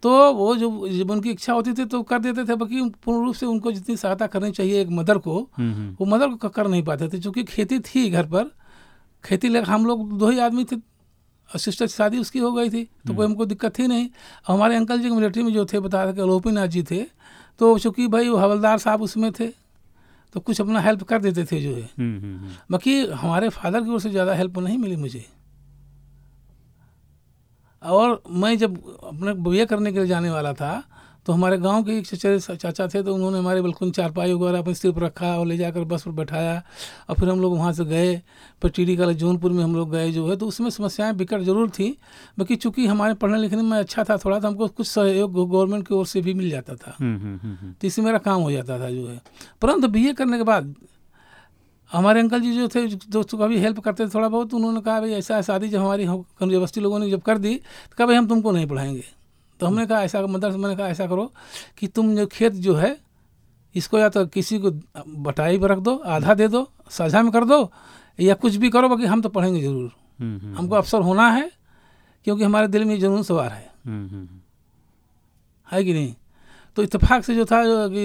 तो वो जो जब उनकी इच्छा होती थी तो कर देते थे बाकी पूर्ण रूप से उनको जितनी सहायता करनी चाहिए एक मदर को हम्म, हम्म। वो मदर को कर नहीं पाते थे क्योंकि खेती थी घर पर। खेती लेकर हम लोग दो ही आदमी थे और सिस्टर शादी उसकी हो गई थी तो कोई हम्म। हमको दिक्कत थी नहीं। हमारे अंकल जी मिलिट्री में जो थे बता रहे कि जी थे तो चूँकि भाई वो हवलदार साहब उसमें थे तो कुछ अपना हेल्प कर देते थे जो है। बाकी हमारे फादर की ओर से ज़्यादा हेल्प नहीं मिली मुझे। और मैं जब अपने बी करने के लिए जाने वाला था तो हमारे गाँव के एक चचेरे चाचा थे तो उन्होंने हमारे बिल्कुल चारपाई वगैरह अपने सिर पर रखा और ले जाकर बस पर बैठाया। और फिर हम लोग वहाँ से गए फिर टी डी जौनपुर में हम लोग गए जो है तो उसमें समस्याएँ बिकट ज़रूर थी। बाकी चूँकि हमारे पढ़ने लिखने में अच्छा था थोड़ा तो हमको कुछ सहयोग गवर्नमेंट की ओर से भी मिल जाता था। हम्म, हम्म, हम्म, तो इससे मेरा काम हो जाता था जो है। परंतु बी करने के बाद हमारे अंकल जी जो थे दोस्तों का भी हेल्प करते थे थोड़ा बहुत उन्होंने कहा भाई ऐसा शादी जब हमारी जबरस्ती लोगों ने जब कर दी तो कहा भाई हम तुमको नहीं पढ़ाएँगे। तो हमने कहा ऐसा मदर मैंने कहा ऐसा करो कि तुम जो खेत जो है इसको या तो किसी को बटाई पर रख दो आधा दे दो साझा में कर दो या कुछ भी करो बाकी हम तो पढ़ेंगे ज़रूर। हम्म, हम्म, हमको अफसर होना है क्योंकि हमारे दिल में जुनून सवार है। हम्म, है कि नहीं? तो इतफाक से जो था जो कि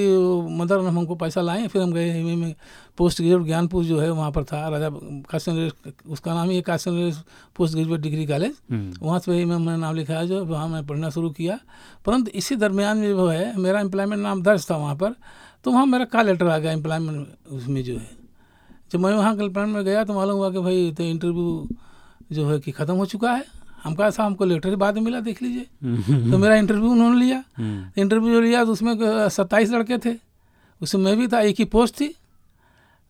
मदर हमको पैसा लाए फिर हम गए एम में पोस्ट ग्रेजुएट ज्ञानपुर जो है वहाँ पर था राजा काशन उसका नाम ही है काशन पोस्ट ग्रेजुएट डिग्री कॉलेज। वहाँ से में मैंने नाम लिखा है जो वहाँ मैं पढ़ना शुरू किया। परंतु इसी दरमियान में जो है मेरा एम्प्लॉयमेंट नाम दर्ज था वहाँ पर तो वहाँ मेरा का लेटर आ गया एम्प्लॉयमेंट उसमें जो है। जब मैं वहाँ एम्प्लॉयमेंट में गया तो मालूम हुआ कि भाई तो इंटरव्यू जो है कि ख़त्म हो चुका है। हम कहा साहब हमको लेटर बाद में मिला देख लीजिए। तो मेरा इंटरव्यू उन्होंने लिया। इंटरव्यू हम्म। लिया तो उसमें सत्ताईस लड़के थे। उसमें मैं भी था एक ही पोस्ट थी।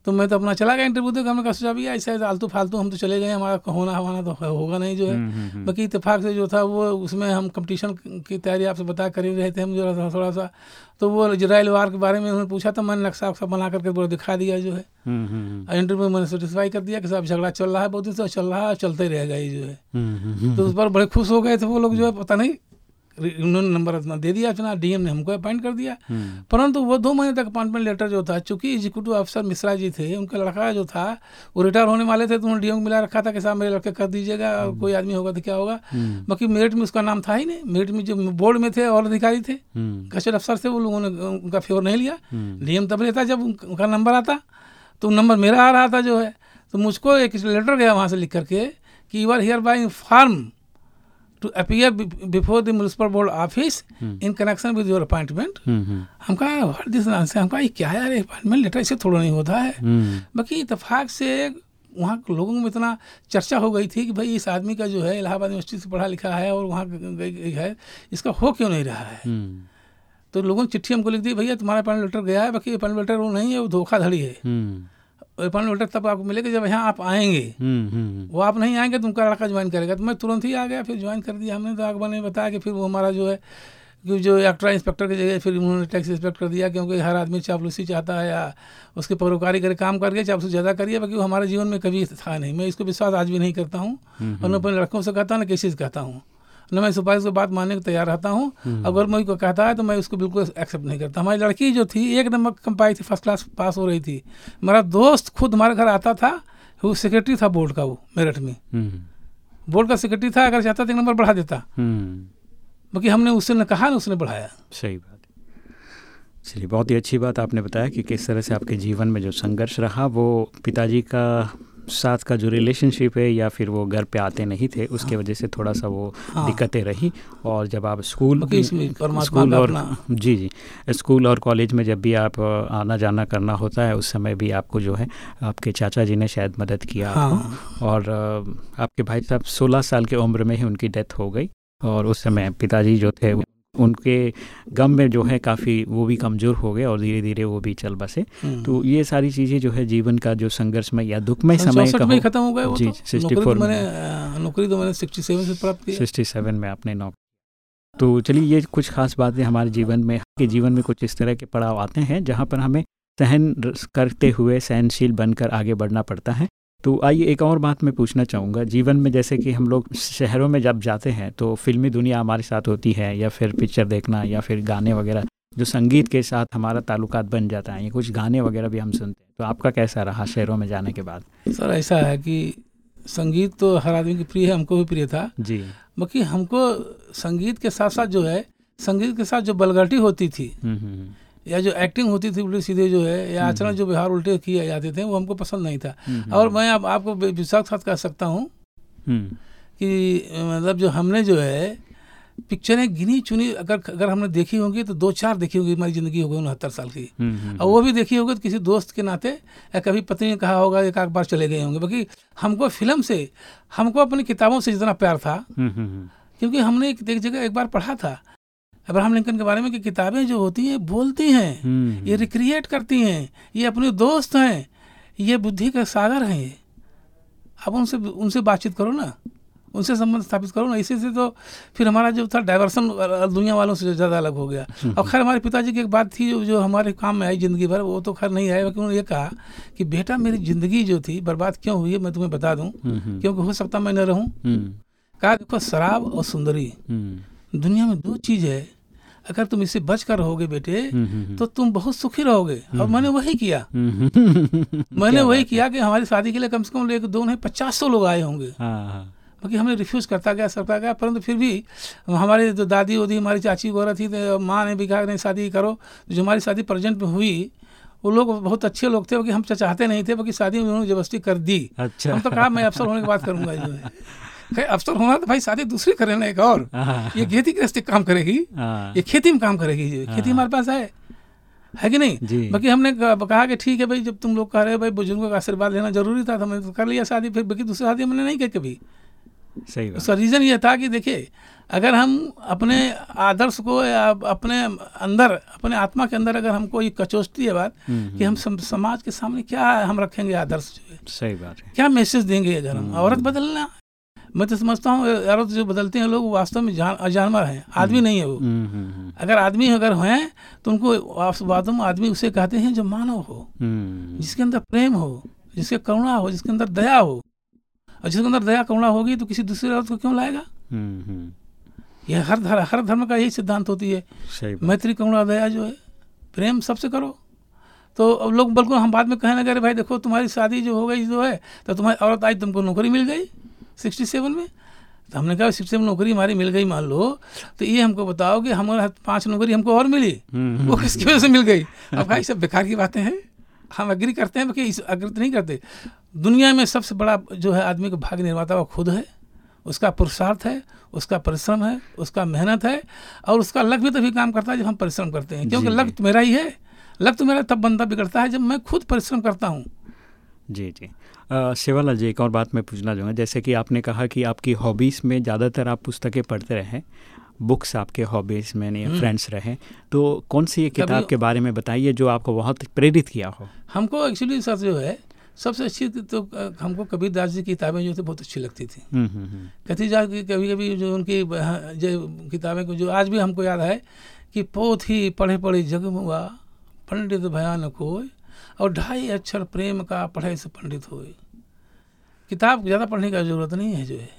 तो मैं तो अपना चला गया इंटरव्यू तो हमने कहा सोचा भैया ऐसा आलतू फालतू हम तो चले गए हमारा होना हवाना तो होगा नहीं जो है। हम्म, हम्म, हम्म। बाकी इतफाक से जो था वो उसमें हम कंपटीशन की तैयारी आपसे बता कर ही रहे थे हम जो थोड़ा सा। तो वो इजराइल वार के बारे में उन्होंने पूछा तो मैंने नक्शा वक्शा बना करके पूरा दिखा दिया जो है। इंटरव्यू में मैंने सेटिस्फाई कर दिया कि साहब झगड़ा चल रहा है बहुत दिन से चल रहा है चलते ही रहेगा ये जो है। तो उस पर बड़े खुश हो गए थे वो लोग जो है पता नहीं उन्होंने नंबर अपना दे दिया अपना डीएम ने हमको अपॉइंट कर दिया। परंतु वो दो महीने तक अपॉइंटमेंट लेटर जो था चूँकि एग्जीक्यूटिव अफसर मिश्रा जी थे उनका लड़का जो था वो रिटायर होने वाले थे तो उन्होंने डीएम को मिला रखा था कि साहब मेरे लड़के कर दीजिएगा कोई आदमी होगा तो क्या होगा? बाकी मेरिट में उसका नाम था ही नहीं। मेरिट में जो बोर्ड में थे और अधिकारी थे। गजट अफसर थे वो लोगों ने उनका फेवर नहीं लिया। डीएम तब लेता जब उनका नंबर आता तो नंबर मेरा आ रहा था जो है तो मुझको एक लेटर गया वहाँ से लिख करके कि you are hereby form to appear before the municipal board office in connection with your appointment हम कहा व्हाट दिस नॉनसेंस हम कहा क्या यार? अपॉइंटमेंट लेटर इसे थोड़ा नहीं होता है. बाकी इतफाक से वहाँ के लोगों में इतना चर्चा हो गई थी कि भाई इस आदमी का जो है इलाहाबाद यूनिवर्सिटी से पढ़ा लिखा है और वहाँ गई है इसका हो क्यों नहीं रहा है? तो लोगों ने चिट्ठी हमको लिख दी भैया तुम्हारा अपॉइंटमेंट लेटर गया है बाकी अपॉइंटमेंट लेटर वो नहीं है वो धोखाधड़ी है. अपॉइंटमेंट लेटर तब आपको मिलेगा जब यहाँ आप आएँगे। वो आप नहीं आएँगे तो उनका लड़का ज्वाइन करेगा। तो मैं तुरंत ही आ गया फिर ज्वाइन कर दिया हमने। तो अकबर ने बताया कि फिर वो हमारा जो है कि जो एक्ट्रा इंस्पेक्टर की जगह फिर उन्होंने टैक्स इंस्पेक्ट कर दिया क्योंकि हर आदमी चापलूसी चाहता है या उसके परोकारी करे काम करके चापलूसी ज़्यादा करिए बाकी वो हमारे जीवन में कभी था नहीं। मैं इसको विश्वास आज भी नहीं करता हूँ। और मैं अपने लड़कों से कहता हूँ ना किसी कहता हूँ। न मैं सुपारी से बात मानने को तैयार रहता हूँ। अगर मैं को कहता है तो मैं उसको बिल्कुल एक्सेप्ट नहीं करता। हमारी लड़की जो थी एक नंबर कम पाई थी फ़र्स्ट क्लास पास हो रही थी। मेरा दोस्त खुद हमारे घर आता था वो सेक्रेटरी था बोर्ड का वो मेरठ में। बोर्ड का सेक्रेटरी था अगर चाहता तो एक नंबर बढ़ा देता। बाकी हमने उससे न कहा ना उसने बढ़ाया। सही बात। चलिए बहुत ही अच्छी बात आपने बताया कि किस तरह से आपके जीवन में जो संघर्ष रहा वो पिताजी का साथ का जो रिलेशनशिप है या फिर वो घर पे आते नहीं थे उसके हाँ। वजह से थोड़ा सा वो हाँ। दिक्कतें रही और जब आप स्कूल स्कूल और जी जी स्कूल और कॉलेज में जब भी आप आना जाना करना होता है उस समय भी आपको जो है आपके चाचा जी ने शायद मदद किया हाँ। और आपके भाई साहब सोलह साल की उम्र में ही उनकी डेथ हो गई और उस समय पिताजी जो थे उनके गम में जो है काफ़ी वो भी कमज़ोर हो गए और धीरे धीरे वो भी चल बसे। हम्म। तो ये सारी चीज़ें जो है जीवन का जो संघर्षमय या दुखमय समय का खत्म हो गया जी सिक्सटी फोर तो मैंने नौकरी तो मैंने सिक्सटी सेवन से प्राप्त की सिक्सटी सेवन में आपने नौकरी तो चलिए ये कुछ खास बातें हमारे जीवन में के जीवन में कुछ इस तरह के पड़ाव आते हैं जहाँ पर हमें सहन करते हुए सहनशील बनकर आगे बढ़ना पड़ता है। तो आइए एक और बात मैं पूछना चाहूँगा। जीवन में जैसे कि हम लोग शहरों में जब जाते हैं तो फिल्मी दुनिया हमारे साथ होती है या फिर पिक्चर देखना या फिर गाने वगैरह जो संगीत के साथ हमारा ताल्लुकात बन जाता है या कुछ गाने वगैरह भी हम सुनते हैं तो आपका कैसा रहा शहरों में जाने के बाद? सर ऐसा है कि संगीत तो हर आदमी की प्रिय है हमको भी प्रिय था। जी। बाकी हमको संगीत के साथ साथ जो है संगीत के साथ जो बलगटी होती थी हम्म, हम्म, हम्म। या जो एक्टिंग होती थी उल्टे सीधे जो है या आचरण जो व्यवहार उल्टे किए जाते थे वो हमको पसंद नहीं था। और मैं अब आपको विश्वास साथ कह सकता हूँ कि मतलब जो हमने जो है पिक्चरें गिनी चुनी अगर अगर हमने देखी होंगी तो दो चार देखी होगी हमारी ज़िंदगी हो गई उनहत्तर साल की। और वो भी देखी होगी तो किसी दोस्त के नाते या कभी पत्नी ने कहा होगा एक आध बार चले गए होंगे। बाकी हमको फ़िल्म से हमको अपनी किताबों से जितना प्यार था क्योंकि हमने एक जगह एक बार पढ़ा था अब्राहम लिंकन के बारे में कि किताबें जो होती हैं बोलती हैं हम्म। ये रिक्रिएट करती हैं ये अपने दोस्त हैं ये बुद्धि का सागर हैं ये। अब उनसे उनसे बातचीत करो ना उनसे संबंध स्थापित करो ना इसी से तो फिर हमारा जो था डाइवर्सन दुनिया वालों से ज़्यादा अलग हो गया। हम्म। और खैर हमारे पिताजी की एक बात थी जो, जो हमारे काम में आई ज़िंदगी भर वो तो खैर नहीं आई लेकिन उन्होंने ये कहा कि बेटा मेरी ज़िंदगी जो थी बर्बाद क्यों हुई है मैं तुम्हें बता दूँ हम्म, क्योंकि हो सकता मैं न रहूँ। कहा देखो शराब और सुंदरी दुनिया में दो चीज़ है। अगर तुम इससे बच कर रहोगे बेटे। तो तुम बहुत सुखी रहोगे। और मैंने वही किया। मैंने वही किया कि हमारी शादी के लिए कम से कम एक दो नहीं पचास सौ लोग आए होंगे। हाँ, हाँ। बाकी हमने रिफ्यूज़ करता गया करता गया परंतु फिर भी हमारे जो दादी उदी हमारी चाची वगैरह थी तो माँ ने भी कहा नहीं शादी करो। जो हमारी शादी प्रेजेंट में हुई वो लोग बहुत अच्छे लोग थे कि हम चाहते नहीं थे बाकी शादी में उन्होंने ज़बरदस्ती कर दी। अच्छा। हम तो कहा मैं अफसर होने की बात करूँगा जो है अफसर होना तो भाई शादी दूसरी करे ना एक और। हाँ। ये खेती गृहस्थी काम करेगी। हाँ। ये खेती में काम करेगी। खेती हाँ। हमारे पास है। है कि नहीं? बाकी हमने कहा कि ठीक है भाई जब तुम लोग कह रहे हो भाई बुज़ुर्गों का आशीर्वाद लेना ज़रूरी था तो हमने तो कर लिया शादी फिर बाकी दूसरी शादी हमने नहीं की कभी। सही उसका रीज़न ये था कि देखिए अगर हम अपने आदर्श को या अपने अंदर अपने आत्मा के अंदर अगर हमको ये कचोचती है बात हम्म, कि हम हम्म। समाज के सामने क्या हम रखेंगे आदर्श जो है। सही बात है। क्या मैसेज देंगे अगर हम? हम्म, औरत बदलना मैं तो समझता हूँ औरत जो बदलते हैं लोग वास्तव में जान जानवर हैं। आदमी हम्म। नहीं है वो। हम्म, हम्म, अगर आदमी अगर हैं तो उनको वास्तव में आदमी उसे कहते हैं जो मानव हो जिसके अंदर प्रेम हो जिसके करुणा हो जिसके अंदर दया हो। और जिसके अंदर दया करुणा होगी तो किसी दूसरे औरत को क्यों लाएगा? यह हर धर्म हर धर्म का यही सिद्धांत होती है। मैत्री करुणा दया जो है प्रेम सबसे करो। तो अब लोग बिल्कुल हम बाद में कहने लगे "अरे भाई देखो तुम्हारी शादी जो हो गई जो है तो तुम्हारी औरत आज तुमको नौकरी मिल गई। सिक्सटी सेवन में? तो हमने कहा सिक्सटी सेवन नौकरी हमारी मिल गई मान लो। तो ये हमको बताओ कि हमारे पाँच नौकरी हमको और मिली। हम्म, वो किसकी वजह से मिल गई? अब भाई सब बेकार की बातें हैं। हम अग्री करते हैं कि अग्रित नहीं करते। दुनिया में सबसे बड़ा जो है आदमी का भाग्य निर्माता वो खुद है। उसका पुरुषार्थ है उसका परिश्रम है उसका मेहनत है और उसका लक भी तभी काम करता है जब हम परिश्रम करते हैं। क्योंकि लक तो मेरा ही है। लक तो मेरा तब बंदा बिगड़ता है जब मैं खुद परिश्रम करता हूँ। जी जी। अ, जी एक और बात मैं पूछना चाहूँगा। जैसे कि आपने कहा कि आपकी हॉबीज़ में ज़्यादातर आप पुस्तकें पढ़ते रहे बुक्स आपके हॉबीज़ में नहीं फ्रेंड्स रहे तो कौन सी ये किताब के बारे में बताइए जो आपको बहुत प्रेरित किया हो? हमको एक्चुअली सर जो है सबसे अच्छी तो हमको कबीर दास जी की किताबें जो थी बहुत अच्छी लगती थी। हम्म, हम्म, हम्म, कथी जा कभी कभी जो उनकी जो किताबें को जो आज भी हमको याद है कि पोथी पढ़े पढ़े जग हुआ पंडित भयानक होए और ढाई अक्षर प्रेम का पढ़े से पंडित होए किताब ज़्यादा पढ़ने का ज़रूरत नहीं है जो है।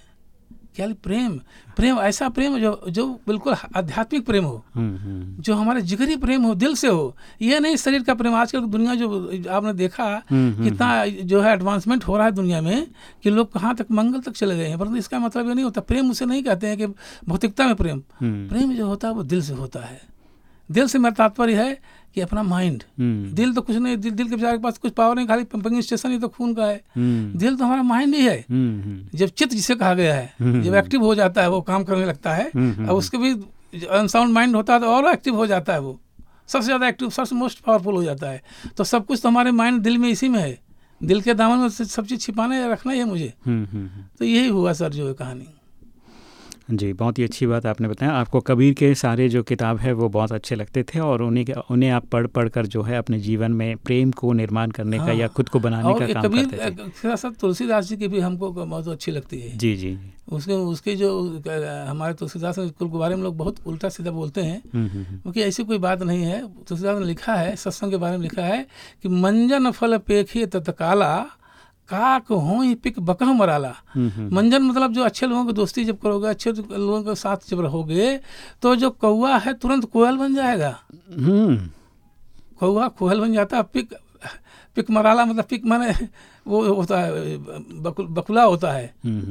क्या प्रेम? प्रेम ऐसा प्रेम जो जो बिल्कुल आध्यात्मिक प्रेम हो हम्म, हम्म, जो हमारे जिगरी प्रेम हो दिल से हो यह नहीं शरीर का प्रेम। आजकल दुनिया जो आपने देखा हम्म, कितना जो है एडवांसमेंट हो रहा है दुनिया में कि लोग कहाँ तक मंगल तक चले गए हैं। परंतु इसका मतलब ये नहीं होता। प्रेम उसे नहीं कहते हैं कि भौतिकता में प्रेम। प्रेम जो होता है वो दिल से होता है। दिल से मेरा तात्पर्य है कि अपना माइंड हम्म, दिल तो कुछ नहीं दिल दिल के बेचारे के पास कुछ पावर नहीं खाली पंपिंग स्टेशन ही तो खून का है। हम्म, दिल तो हमारा माइंड ही है। हम्म, जब चित्त जिसे कहा गया है जब एक्टिव हो जाता है वो काम करने लगता है और उसके भी अनसाउंड माइंड होता है तो और एक्टिव हो जाता है वो। सबसे ज़्यादा एक्टिव सबसे मोस्ट पावरफुल हो जाता है। तो सब कुछ तो हमारे माइंड दिल में इसी में है। दिल के दामन में सब चीज़ छिपाना या रखना ही है मुझे। तो यही हुआ सर जो है कहानी। जी बहुत ही अच्छी बात आपने बताया। आपको कबीर के सारे जो किताब है वो बहुत अच्छे लगते थे और उन्हें उन्हें आप पढ़ पढ़ कर जो है अपने जीवन में प्रेम को निर्माण करने का हाँ। या खुद को बनाने का काम कबीर करते थे। साथ साथ तुलसीदास जी की भी हमको बहुत अच्छी लगती है। जी जी। उसके उसके जो हमारे तुलसीदास के बारे में लोग बहुत उल्टा सीधा बोलते हैं। हम्म, हम्म, हम्म, क्योंकि ऐसी कोई बात नहीं है। तुलसीदास ने लिखा है सत्संग के बारे में लिखा है कि मंजन फल पेखी तत्काला काक हो पिक बकह मराला। हम्म, हम्म, मंजन मतलब जो अच्छे लोगों की दोस्ती जब करोगे अच्छे लोगों के साथ जब रहोगे तो जो कौआ है तुरंत कोयल बन जाएगा। हम्म, कौआ कोयल बन जाता है पिक पिक मराला मतलब पिक माने वो होता है बकुल, बकुला होता है।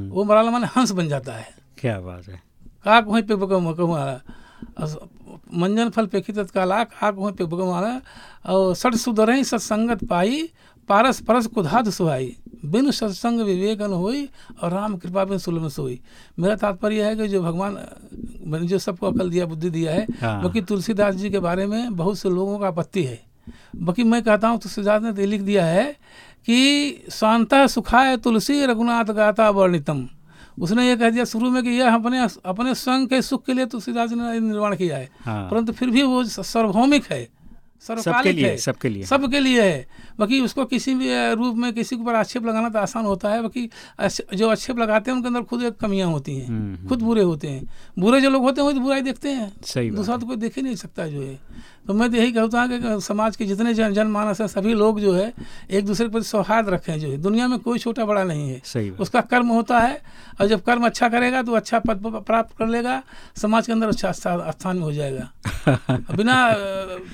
वो मराला माने हंस बन जाता है। क्या बात है। काक वहीं पे बगमाला मंजन फल पेखी तत्काला काक वहीं पे बगमाला और सठ सुधरही सत्संगत पाई पारस परस कुधात सुहाई। बिन सत्संग विवेक न होई और राम कृपा बिन सुलभ सोई। मेरा तात्पर्य है कि जो भगवान मैंने जो सबको अकल दिया बुद्धि दिया है हाँ। बाकी तुलसीदास जी के बारे में बहुत से लोगों का आपत्ति है। बाकी मैं कहता हूँ तुलसीदास ने तो लिख दिया है कि शांता सुखाय तुलसी रघुनाथ गाता वर्णितम। उसने ये कह दिया शुरू में कि यह अपने अपने स्वयं के सुख के लिए तुलसीदास ने निर्माण किया है। हाँ। परंतु फिर भी वो सार्वभौमिक है। सबके लिए सबके लिए। सबके लिए है। बाकी उसको किसी भी रूप में किसी के ऊपर आक्षेप लगाना तो आसान होता है। बाकी जो आक्षेप लगाते हैं उनके अंदर खुद एक कमियाँ होती हैं। हम्म, खुद बुरे होते हैं। बुरे जो लोग होते हैं वो तो बुराई देखते हैं। सही दूसरा तो कोई देख ही नहीं सकता जो है। तो मैं तो यही कहता हूँ कि समाज के जितने जन जनमानस है सभी लोग जो है एक दूसरे के प्रति सौहार्द रखें जो है। दुनिया में कोई छोटा बड़ा नहीं है। सही उसका कर्म होता है और जब कर्म अच्छा करेगा तो अच्छा पद प्राप्त कर लेगा। समाज के अंदर अच्छा स्थान में हो जाएगा। बिना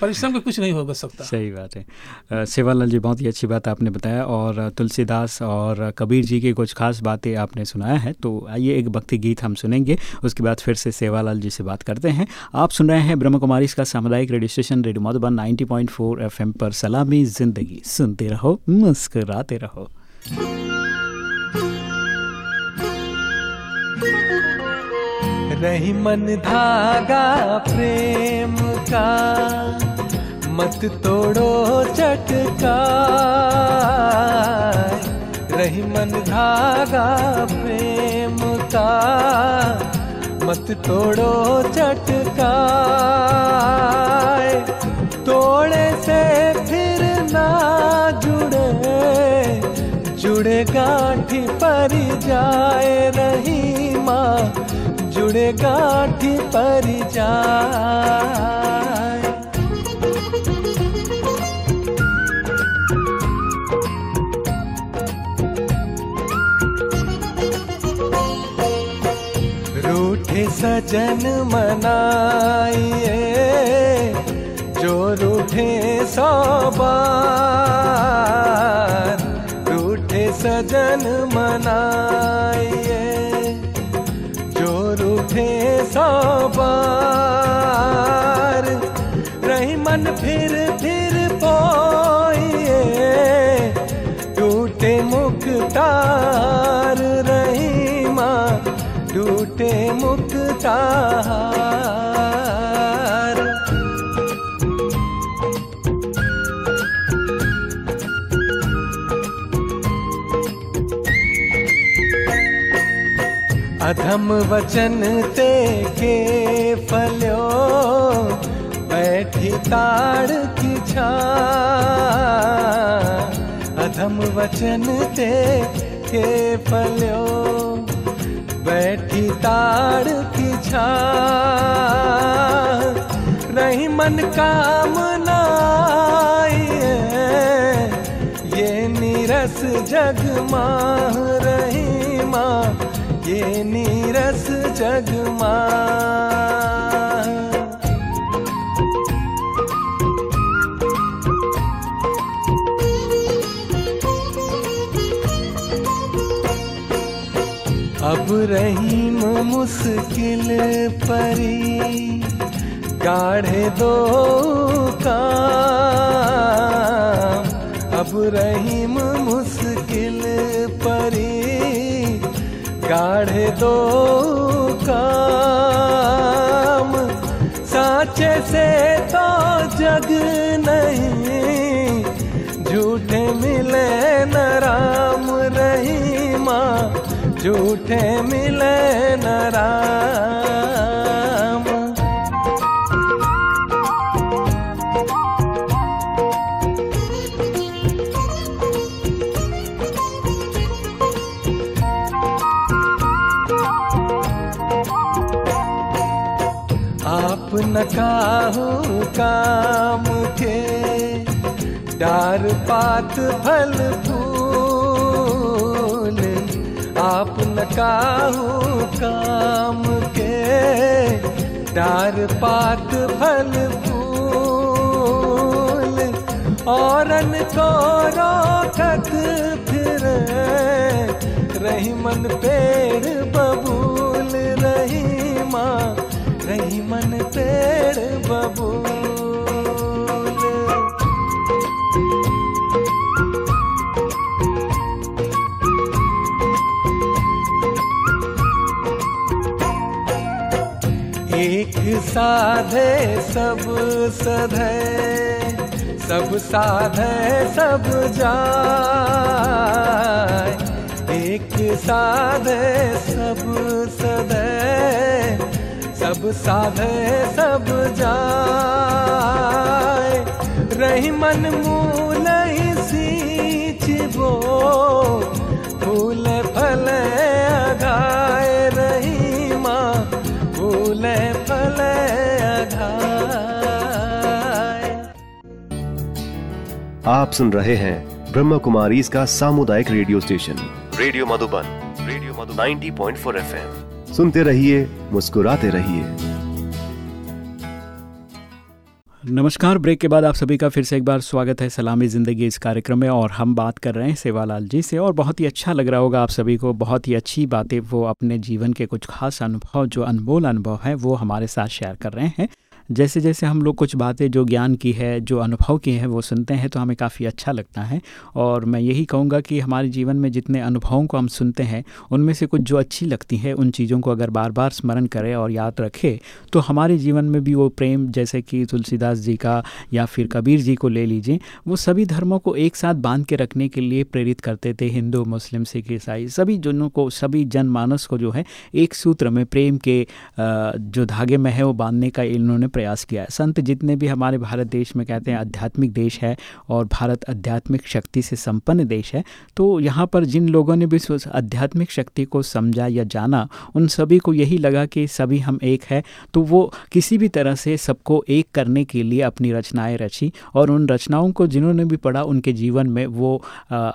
परिश्रम के कुछ नहीं हो सकता। सही बात है। सेवालाल जी बहुत ही अच्छी बात आपने बताया और तुलसीदास और कबीर जी की कुछ खास बातें आपने सुनाया है तो आइए एक भक्ति गीत हम सुनेंगे उसके बाद फिर से सेवालाल जी से बात करते हैं। आप सुन रहे हैं ब्रह्म कुमारी इसका सामुदायिक radio station radio Madhuban 90.4 FM पर। सलामी ज़िंदगी। सुनते रहो मुस्कराते रहो। रही मन धागा प्रेम का। मत तोड़ो चटका रही मन धागा प्रेम का। मत तोड़ो चटका तोड़े से फिर ना जुड़े। जुड़े गांठी पर जाए रही माँ। जुड़े गांठी पर जाए। सजन मनाइए जो रूठे सोबार रूठे सजन मनाइए। अधम वचन ते के फल्यो बैठी ताड़ की छा अधम वचन ते के फल्यो बैठी ताड़ की छा रही मन कामना ये नीरस जग माह रही ये नीरस जग माँ अब रहीम मुश्किल परी गाढ़े दो काम। अब रहीम गाढ़े दो काम। साचे से तो जग नहीं, झूठे मिले न राम रही माँ, झूठे मिले न राम। काहू काम के डार पात फल फूल, आप न काहू काम के डार पात फल फूल, औरन को रोकत फिर रही मन पेड़ बबूल, रही माँ रही मन पेड़ बबू एक साधे सब सधे, सब साधे, सब जाए एक साधे सब सधे सब साधे, सब जाय रही मन मूल ही सींचबो फूल फल अघाय रही माँ फूल फल आप सुन रहे हैं ब्रह्म कुमारी इसका सामुदायिक radio station, radio Madhuban radio Madhuban 90.4 FM. सुनते रहिए, मुस्कुराते रहिए। नमस्कार, ब्रेक के बाद आप सभी का फिर से एक बार स्वागत है सलामी ज़िंदगी इस कार्यक्रम में और हम बात कर रहे हैं सेवालाल जी से और बहुत ही अच्छा लग रहा होगा आप सभी को, बहुत ही अच्छी बातें वो अपने जीवन के कुछ खास अनुभव, जो अनमोल अनुभव है, वो हमारे साथ शेयर कर रहे हैं। जैसे जैसे हम लोग कुछ बातें जो ज्ञान की है, जो अनुभव की है, वो सुनते हैं तो हमें काफ़ी अच्छा लगता है। और मैं यही कहूँगा कि हमारे जीवन में जितने अनुभवों को हम सुनते हैं, उनमें से कुछ जो अच्छी लगती है, उन चीज़ों को अगर बार बार स्मरण करें और याद रखें तो हमारे जीवन में भी वो प्रेम, जैसे कि तुलसीदास जी का या फिर कबीर जी को ले लीजिए, वो सभी धर्मों को एक साथ बाँध के रखने के लिए प्रेरित करते थे, हिंदू, मुस्लिम, सिख, ईसाई, सभी जनों को, सभी जनमानस को जो है, एक सूत्र में प्रेम के जो धागे में है, वो बांधने का इन्होंने प्रयास किया है। संत जितने भी हमारे भारत देश में कहते हैं आध्यात्मिक देश है और भारत आध्यात्मिक शक्ति से संपन्न देश है तो यहाँ पर जिन लोगों ने भी आध्यात्मिक शक्ति को समझा या जाना उन सभी को यही लगा कि सभी हम एक है तो वो किसी भी तरह से सबको एक करने के लिए अपनी रचनाएँ रची और उन रचनाओं को जिन्होंने भी पढ़ा उनके जीवन में वो आ,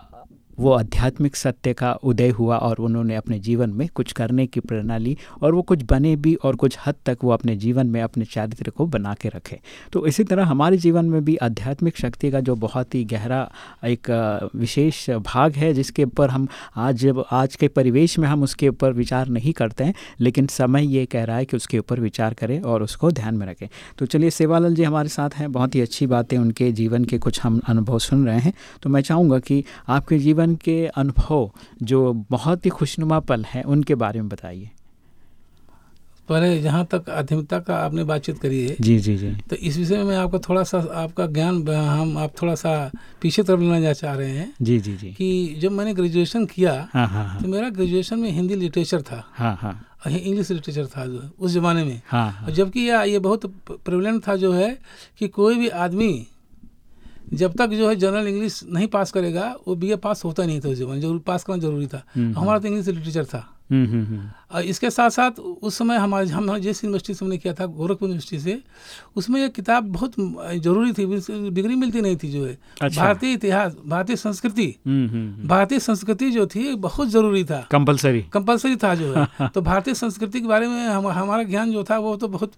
वो आध्यात्मिक सत्य का उदय हुआ और उन्होंने अपने जीवन में कुछ करने की प्रेरणा ली और वो कुछ बने भी और कुछ हद तक वो अपने जीवन में अपने चारित्र को बना के रखे। तो इसी तरह हमारे जीवन में भी आध्यात्मिक शक्ति का जो बहुत ही गहरा एक विशेष भाग है जिसके ऊपर हम आज आज के परिवेश में हम उसके ऊपर विचार नहीं करते हैं, लेकिन समय ये कह रहा है कि उसके ऊपर विचार करें और उसको ध्यान में रखें। तो चलिए सेवालाल जी हमारे साथ हैं, बहुत ही अच्छी बातें उनके जीवन के कुछ हम अनुभव सुन रहे हैं। तो मैं चाहूँगा कि आपके जीवन के अनुभव जो बहुत ही खुशनुमा पल हैं उनके बारे में बताइए। पहले जहाँ तक आध्यात्मिकता का आपने बातचीत करी है जी जी जी। तो इस विषय में मैं आपका थोड़ा सा आपका ज्ञान हम आप थोड़ा सा पीछे तरफ़ लेना जा चाह रहे हैं जी जी जी। कि जब मैंने ग्रेजुएशन किया हाँ हाँ हाँ। तो मेरा ग्रेजुएशन में हिंदी लिटरेचर था। हाँ हाँ। इंग्लिश लिटरेचर था जो उस जमाने में। हाँ हाँ। जबकि यह ये बहुत प्रिवलेंट था जो है कि कोई भी आदमी जब तक जो है जनरल इंग्लिश नहीं पास करेगा वो बीए पास होता नहीं था जीवन ज़रूर पास करना ज़रूरी था। हमारा तो इंग्लिश लिटरेचर था। हम्म हम्म हम्म और इसके साथ साथ उस समय हमारे हम जिस यूनिवर्सिटी से हमने किया था गोरखपुर यूनिवर्सिटी से उसमें ये किताब बहुत ज़रूरी थी डिग्री मिलती नहीं थी जो है। अच्छा। भारतीय इतिहास भारतीय संस्कृति हम्म, हम्म भारतीय संस्कृति जो थी बहुत ज़रूरी था। कंपलसरी कंपलसरी था जो है। तो भारतीय संस्कृति के बारे में हम हमारा ज्ञान जो था वो तो बहुत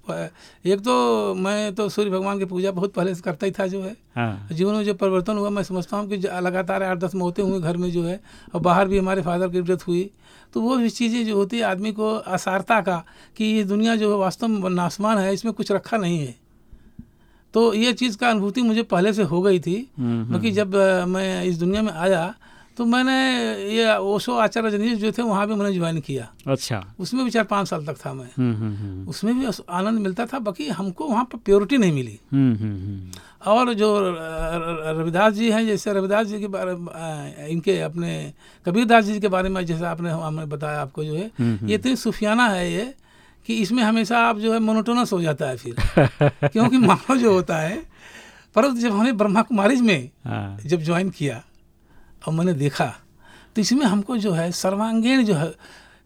एक तो मैं तो सूर्य भगवान की पूजा बहुत पहले से करता ही था जो है। हाँ। जीवन में जो परिवर्तन हुआ मैं समझता हूँ कि लगातार आठ दस मौतें हुई घर में जो है और बाहर भी हमारे फादर की डेथ हुई। तो वो भी चीज़ें जो होती है आदमी को असारता का कि ये दुनिया जो है वास्तव में नासमान है इसमें कुछ रखा नहीं है। तो ये चीज़ का अनुभूति मुझे पहले से हो गई थी बाकी जब मैं इस दुनिया में आया तो मैंने ये ओशो आचार्य रजनीश जो थे वहाँ भी मैंने ज्वाइन किया। अच्छा। उसमें भी चार पाँच साल तक था मैं। हम्म हम्म हम्म। उसमें भी आनंद मिलता था बाकी हमको वहाँ पर प्योरिटी नहीं मिली। और जो रविदास जी हैं जैसे रविदास जी के बारे अ, इनके अपने कबीरदास जी के बारे में जैसे आपने हमने बताया आपको जो है ये इतनी सूफियाना है ये कि इसमें हमेशा आप जो है मोनोटोनस हो जाता है फिर। क्योंकि मानव जो होता है परंतु जब हमने ब्रह्मा कुमारीज में हाँ। जब ज्वाइन किया और मैंने देखा तो इसमें हमको जो है सर्वांगीण जो है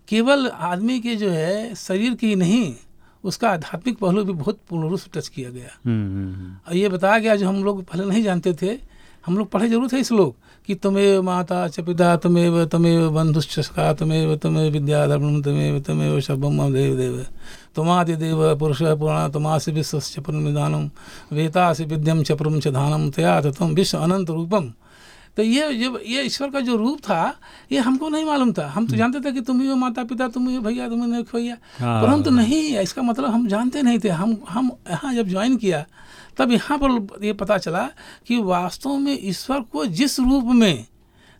केवल आदमी के जो है शरीर की नहीं उसका आध्यात्मिक पहलू भी बहुत पूर्ण रूप से टच किया गया। हम्म हम्म और ये बताया गया जो हम लोग पहले नहीं जानते थे हम लोग पढ़े ज़रूर थे इस लोग कि तुम्हें माता च पिता तुम्हें तुम्हें बंधुश्चका तुम्हें तुम्हें विद्या धर्म तुम्हें तुम्हें शब्दम देव देव। तुमादि देव पुरुष पुराण तुमासि विश्व चपुरम वेता से विद्यम च पुरम च धानम तया तुम विश्व अनंत रूपम। तो ये जब ये ईश्वर का जो रूप था ये हमको नहीं मालूम था। हम तो जानते थे कि तुम ही हो माता पिता तुम ही हो भैया तुम ही भैया हाँ। परंतु नहीं इसका मतलब हम जानते नहीं थे। हम हम यहाँ जब ज्वाइन किया तब यहाँ पर ये पता चला कि वास्तव में ईश्वर को जिस रूप में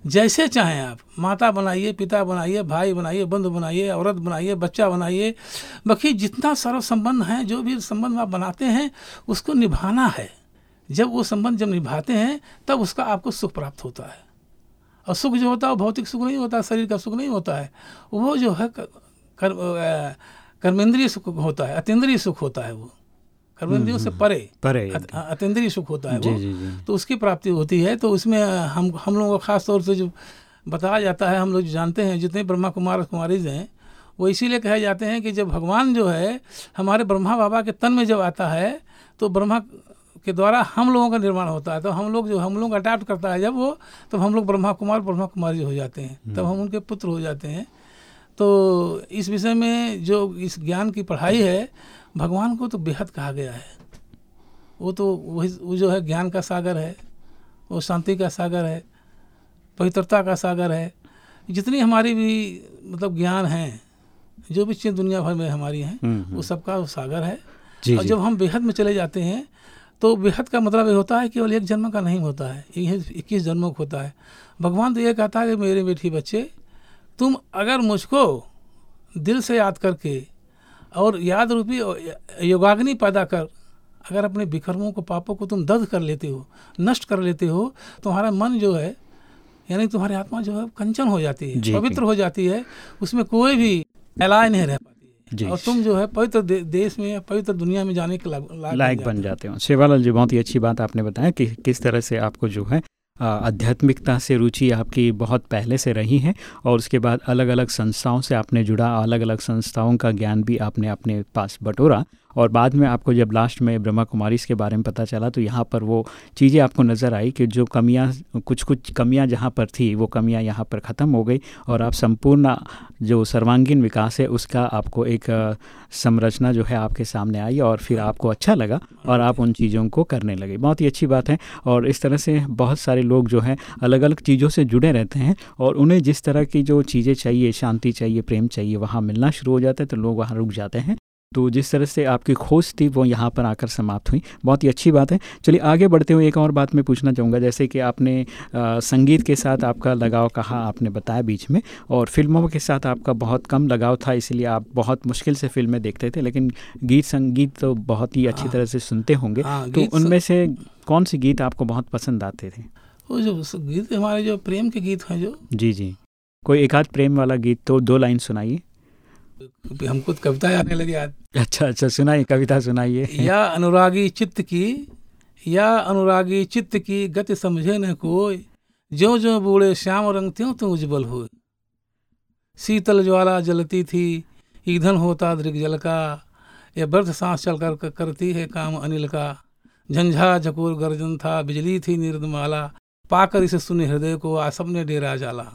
जैसे चाहें आप माता बनाइए पिता बनाइए भाई बनाइए बंधु बनाइए औरत बनाइए बच्चा बनाइए बाकी जितना सर्व संबंध है जो भी संबंध आप बनाते हैं उसको निभाना है। जब वो संबंध जब निभाते हैं तब उसका आपको सुख प्राप्त होता है। और सुख जो होता है वो भौतिक सुख नहीं होता शरीर का सुख नहीं होता है। वो जो है कर, कर, कर्मेंद्रीय सुख होता है अतीन्द्रिय सुख होता है वो। कर्मेंद्रियों से परे परे अत- अतीन्द्रिय सुख होता है जी वो। जी जी। तो उसकी प्राप्ति होती है तो उसमें हम हम लोगों को खास तौर से जो बताया जाता है हम लोग जो जानते हैं जितने ब्रह्मा कुमार कुमारीज हैं वो इसीलिए कहे जाते हैं कि जब भगवान जो है हमारे ब्रह्मा बाबा के तन में जब आता है तो ब्रह्मा के द्वारा हम लोगों का निर्माण होता है। तो हम लोग जो हम लोग अडाप्ट करता है जब वो तब हम लोग ब्रह्मा कुमार ब्रह्मा कुमारी हो जाते हैं। तब हम उनके पुत्र हो जाते हैं। तो इस विषय में जो इस ज्ञान की पढ़ाई है भगवान को तो बेहद कहा गया है। वो तो वही वो जो है ज्ञान का सागर है वो शांति का सागर है पवित्रता का सागर है। जितनी हमारी भी मतलब ज्ञान है जो भी चीज़ दुनिया भर में हमारी हैं हम्म, वो सबका सागर है। जी और जी। जब हम बेहद में चले जाते हैं तो बेहद का मतलब ये होता है केवल एक जन्म का नहीं होता है ये इक्कीस जन्मों का होता है। भगवान तो ये कहता है कि मेरे बेटी बच्चे तुम अगर मुझको दिल से याद करके और याद रूपी योगाग्नि पैदा कर अगर अपने विकर्मों को पापों को तुम दर्द कर लेते हो नष्ट कर लेते हो तुम्हारा मन जो है यानी तुम्हारी आत्मा जो है कंचन हो जाती है पवित्र हो जाती है उसमें कोई भी एलाय नहीं रह पाती। और तुम जो है पवित्र दे, देश में पवित्र दुनिया में जाने के लायक बन जाते हो। सेवालाल जी बहुत ही अच्छी बात आपने बताया कि किस तरह से आपको जो है आध्यात्मिकता से रुचि आपकी बहुत पहले से रही है और उसके बाद अलग अलग संस्थाओं से आपने जुड़ा अलग अलग संस्थाओं का ज्ञान भी आपने अपने पास बटोरा और बाद में आपको जब लास्ट में ब्रह्मा कुमारी के बारे में पता चला तो यहाँ पर वो चीज़ें आपको नज़र आई कि जो कमियाँ कुछ कुछ कमियाँ जहाँ पर थी, वो कमियाँ यहाँ पर ख़त्म हो गई और आप संपूर्ण जो सर्वांगीण विकास है, उसका आपको एक संरचना जो है आपके सामने आई और फिर आपको अच्छा लगा और आप उन चीज़ों को करने लगे। बहुत ही अच्छी बात है और इस तरह से बहुत सारे लोग जो हैं अलग अलग चीज़ों से जुड़े रहते हैं और उन्हें जिस तरह की जो चीज़ें चाहिए, शांति चाहिए, प्रेम चाहिए, वहाँ मिलना शुरू हो जाता है तो लोग वहाँ रुक जाते हैं। तो जिस तरह से आपकी खोज थी वो यहाँ पर आकर समाप्त हुई। बहुत ही अच्छी बात है। चलिए आगे बढ़ते हुए एक और बात मैं पूछना चाहूँगा। जैसे कि आपने आ, संगीत के साथ आपका लगाव कहा आपने बताया बीच में और फ़िल्मों के साथ आपका बहुत कम लगाव था इसलिए आप बहुत मुश्किल से फ़िल्में देखते थे लेकिन गीत संगीत तो बहुत ही अच्छी हाँ। तरह से सुनते होंगे। हाँ, तो उनमें से कौन से गीत आपको बहुत पसंद आते थे? वो जो गीत हमारे जो प्रेम के गीत हैं जो। जी जी। कोई एक आध प्रेम वाला गीत तो दो लाइन सुनाइए। हमको तो कविता आने लगी आज। अच्छा अच्छा सुनाइए कविता सुनाइए। या अनुरागी चित्त की या अनुरागी चित्त की गति समझे न कोई। जो जो बूढ़े श्याम रंग त्यों तो उज्जवल हो शीतल ज्वाला जलती थी ईंधन होता दृग जल का। यह बर्थ सांस चल कर करती है काम अनिल का। झंझा झकोर गर्जन था बिजली थी निर्दमाला पाकर इसे सुने हृदय को आ सबने डेरा जाला।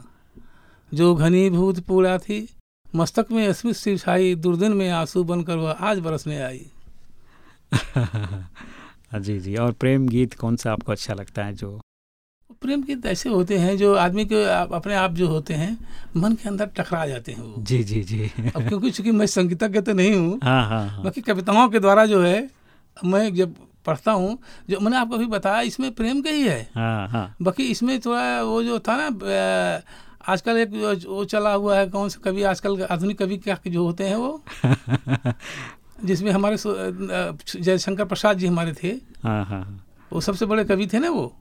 जो घनी भूत पूरा थी मस्तक में अस्मित सी छाई दुर्दिन में आँसू बनकर वह आज बरसने आई। जी जी और प्रेम गीत कौन सा आपको अच्छा लगता है जो? प्रेम गीत ऐसे होते हैं जो आदमी के अपने आप जो होते हैं मन के अंदर टकरा जाते हैं वो। जी जी जी। अब क्योंकि चूँकि मैं संगीतज्ञ तो नहीं हूँ हाँ, हाँ, हाँ. बाकी कविताओं के द्वारा जो है मैं जब पढ़ता हूँ जो मैंने आपको अभी बताया इसमें प्रेम का हाँ, हाँ. बाकी इसमें थोड़ा वो जो था ना आजकल एक वो चला हुआ है कौन सा कवि आजकल आधुनिक कवि क्या जो होते हैं वो? जिसमें हमारे जयशंकर प्रसाद जी हमारे थे। हाँ, हाँ, हाँ। वो सबसे बड़े कवि थे ना वो?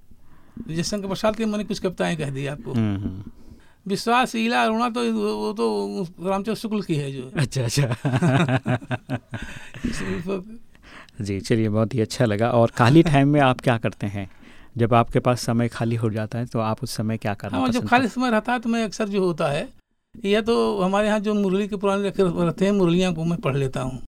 जयशंकर प्रसाद के मैंने कुछ कविताएँ कह दी आपको। हम्म, हम्म। विश्वास ईला अरुणा तो वो तो रामचंद्र शुक्ल की है जो। अच्छा अच्छा। जी चलिए बहुत ही अच्छा लगा। और खाली टाइम में आप क्या करते हैं? जब आपके पास समय खाली हो जाता है तो आप उस समय क्या करना हाँ जब खाली समय रहता है तो मैं अक्सर जो होता है या तो हमारे यहाँ जो मुरली के पुराने रहते हैं मुरलियाँ को मैं पढ़ लेता हूँ।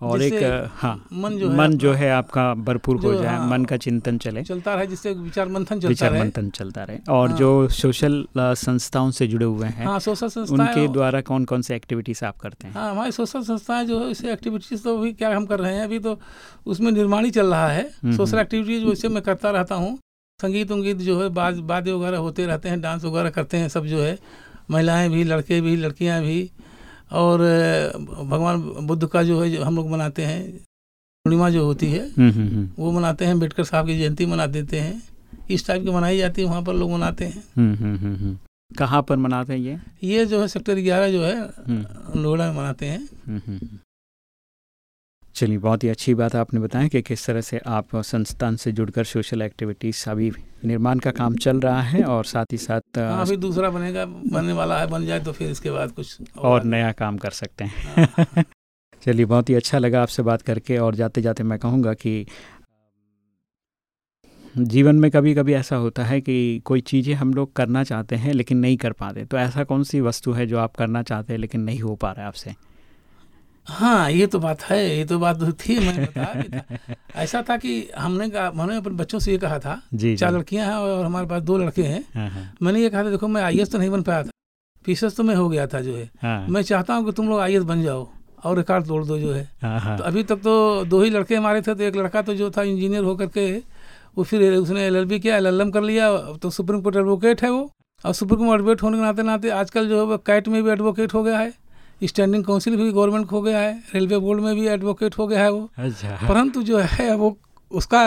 और एक हाँ मन जो है मन जो है आपका भरपूर हो जाए हाँ, मन का चिंतन चले। चलता रहे जिससे विचार मंथन चलता विचार मंथन चलता रहे। और हाँ, जो सोशल संस्थाओं से जुड़े हुए हैं हाँ, सोशल संस्थाएँ उनके द्वारा कौन कौन से एक्टिविटीज़ आप करते हैं? हाँ हमारी सोशल संस्थाएँ जो है एक्टिविटीज़ तो अभी क्या हम कर रहे हैं अभी तो उसमें निर्माण ही चल रहा है। सोशल एक्टिविटीज़ वैसे मैं करता रहता हूँ। संगीत उंगीत जो है बाद वाद्य वगैरह होते रहते हैं डांस वगैरह करते हैं सब जो है। महिलाएँ भी लड़के भी लड़कियाँ भी और भगवान बुद्ध का जो है जो हम लोग मनाते हैं पूर्णिमा जो होती है हम्म, हम्म, हम्म। वो मनाते हैं अंबेडकर साहब की जयंती मना देते हैं। इस टाइप की मनाई जाती है वहाँ पर लोग मनाते हैं। कहाँ पर मनाते हैं ये? ये जो है सेक्टर ग्यारह जो है लोहड़ा में मनाते हैं। चलिए बहुत ही अच्छी बात आपने बताया कि किस तरह से आप संस्थान से जुड़कर सोशल एक्टिविटीज़ अभी निर्माण का काम चल रहा है और साथ ही साथ हाँ, अभी दूसरा बनेगा बनने वाला है बन जाए तो फिर इसके बाद कुछ और, और नया काम कर सकते हैं। हाँ। चलिए बहुत ही अच्छा लगा आपसे बात करके और जाते जाते मैं कहूँगा कि जीवन में कभी कभी ऐसा होता है कि कोई चीज़ें हम लोग करना चाहते हैं लेकिन नहीं कर पाते। तो ऐसा कौन सी वस्तु है जो आप करना चाहते हैं लेकिन नहीं हो पा रहा है आपसे? हाँ ये तो बात है ये तो बात थी मैंने बताया ऐसा था कि हमने कहा मैंने अपने बच्चों से ये कहा था जी, चार लड़कियाँ हैं और हमारे पास दो लड़के हैं। हाँ, हाँ। मैंने ये कहा था देखो मैं आईएस तो नहीं बन पाया था पीसेस तो मैं हो गया था जो है। हाँ। मैं चाहता हूँ कि तुम लोग आई बन जाओ और रिकॉर्ड तोड़ दो जो है। तो अभी तक तो दो ही लड़के हमारे थे तो एक लड़का तो जो था इंजीनियर होकर के वो फिर उसने एल एल किया एलएलएम कर लिया तो सुप्रीम कोर्ट एडवोकेट है वो। और सुप्रीम कोर्ट एडवोकेट होने के नाते नाते आजकल जो है वो कैट में भी एडवोकेट हो गया है। स्टैंडिंग काउंसिल भी गवर्नमेंट हो गया है रेलवे बोर्ड में भी एडवोकेट हो गया है वो। अच्छा। परंतु जो है वो उसका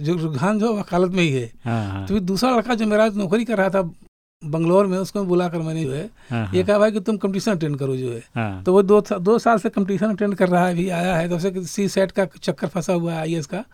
जो रुझान जो वकालत में ही है। हाँ, हाँ। तो दूसरा लड़का जो मेरा नौकरी कर रहा था बंगलोर में उसको बुलाकर मैंने जो है हाँ, ये कहा भाई कि तुम कंपटीशन अटेंड करो जो है। तो वो दो दो साल से कंपटीशन अटेंड कर रहा है अभी आया है तो उसे सी सेट का चक्कर फंसा हुआ है आई का।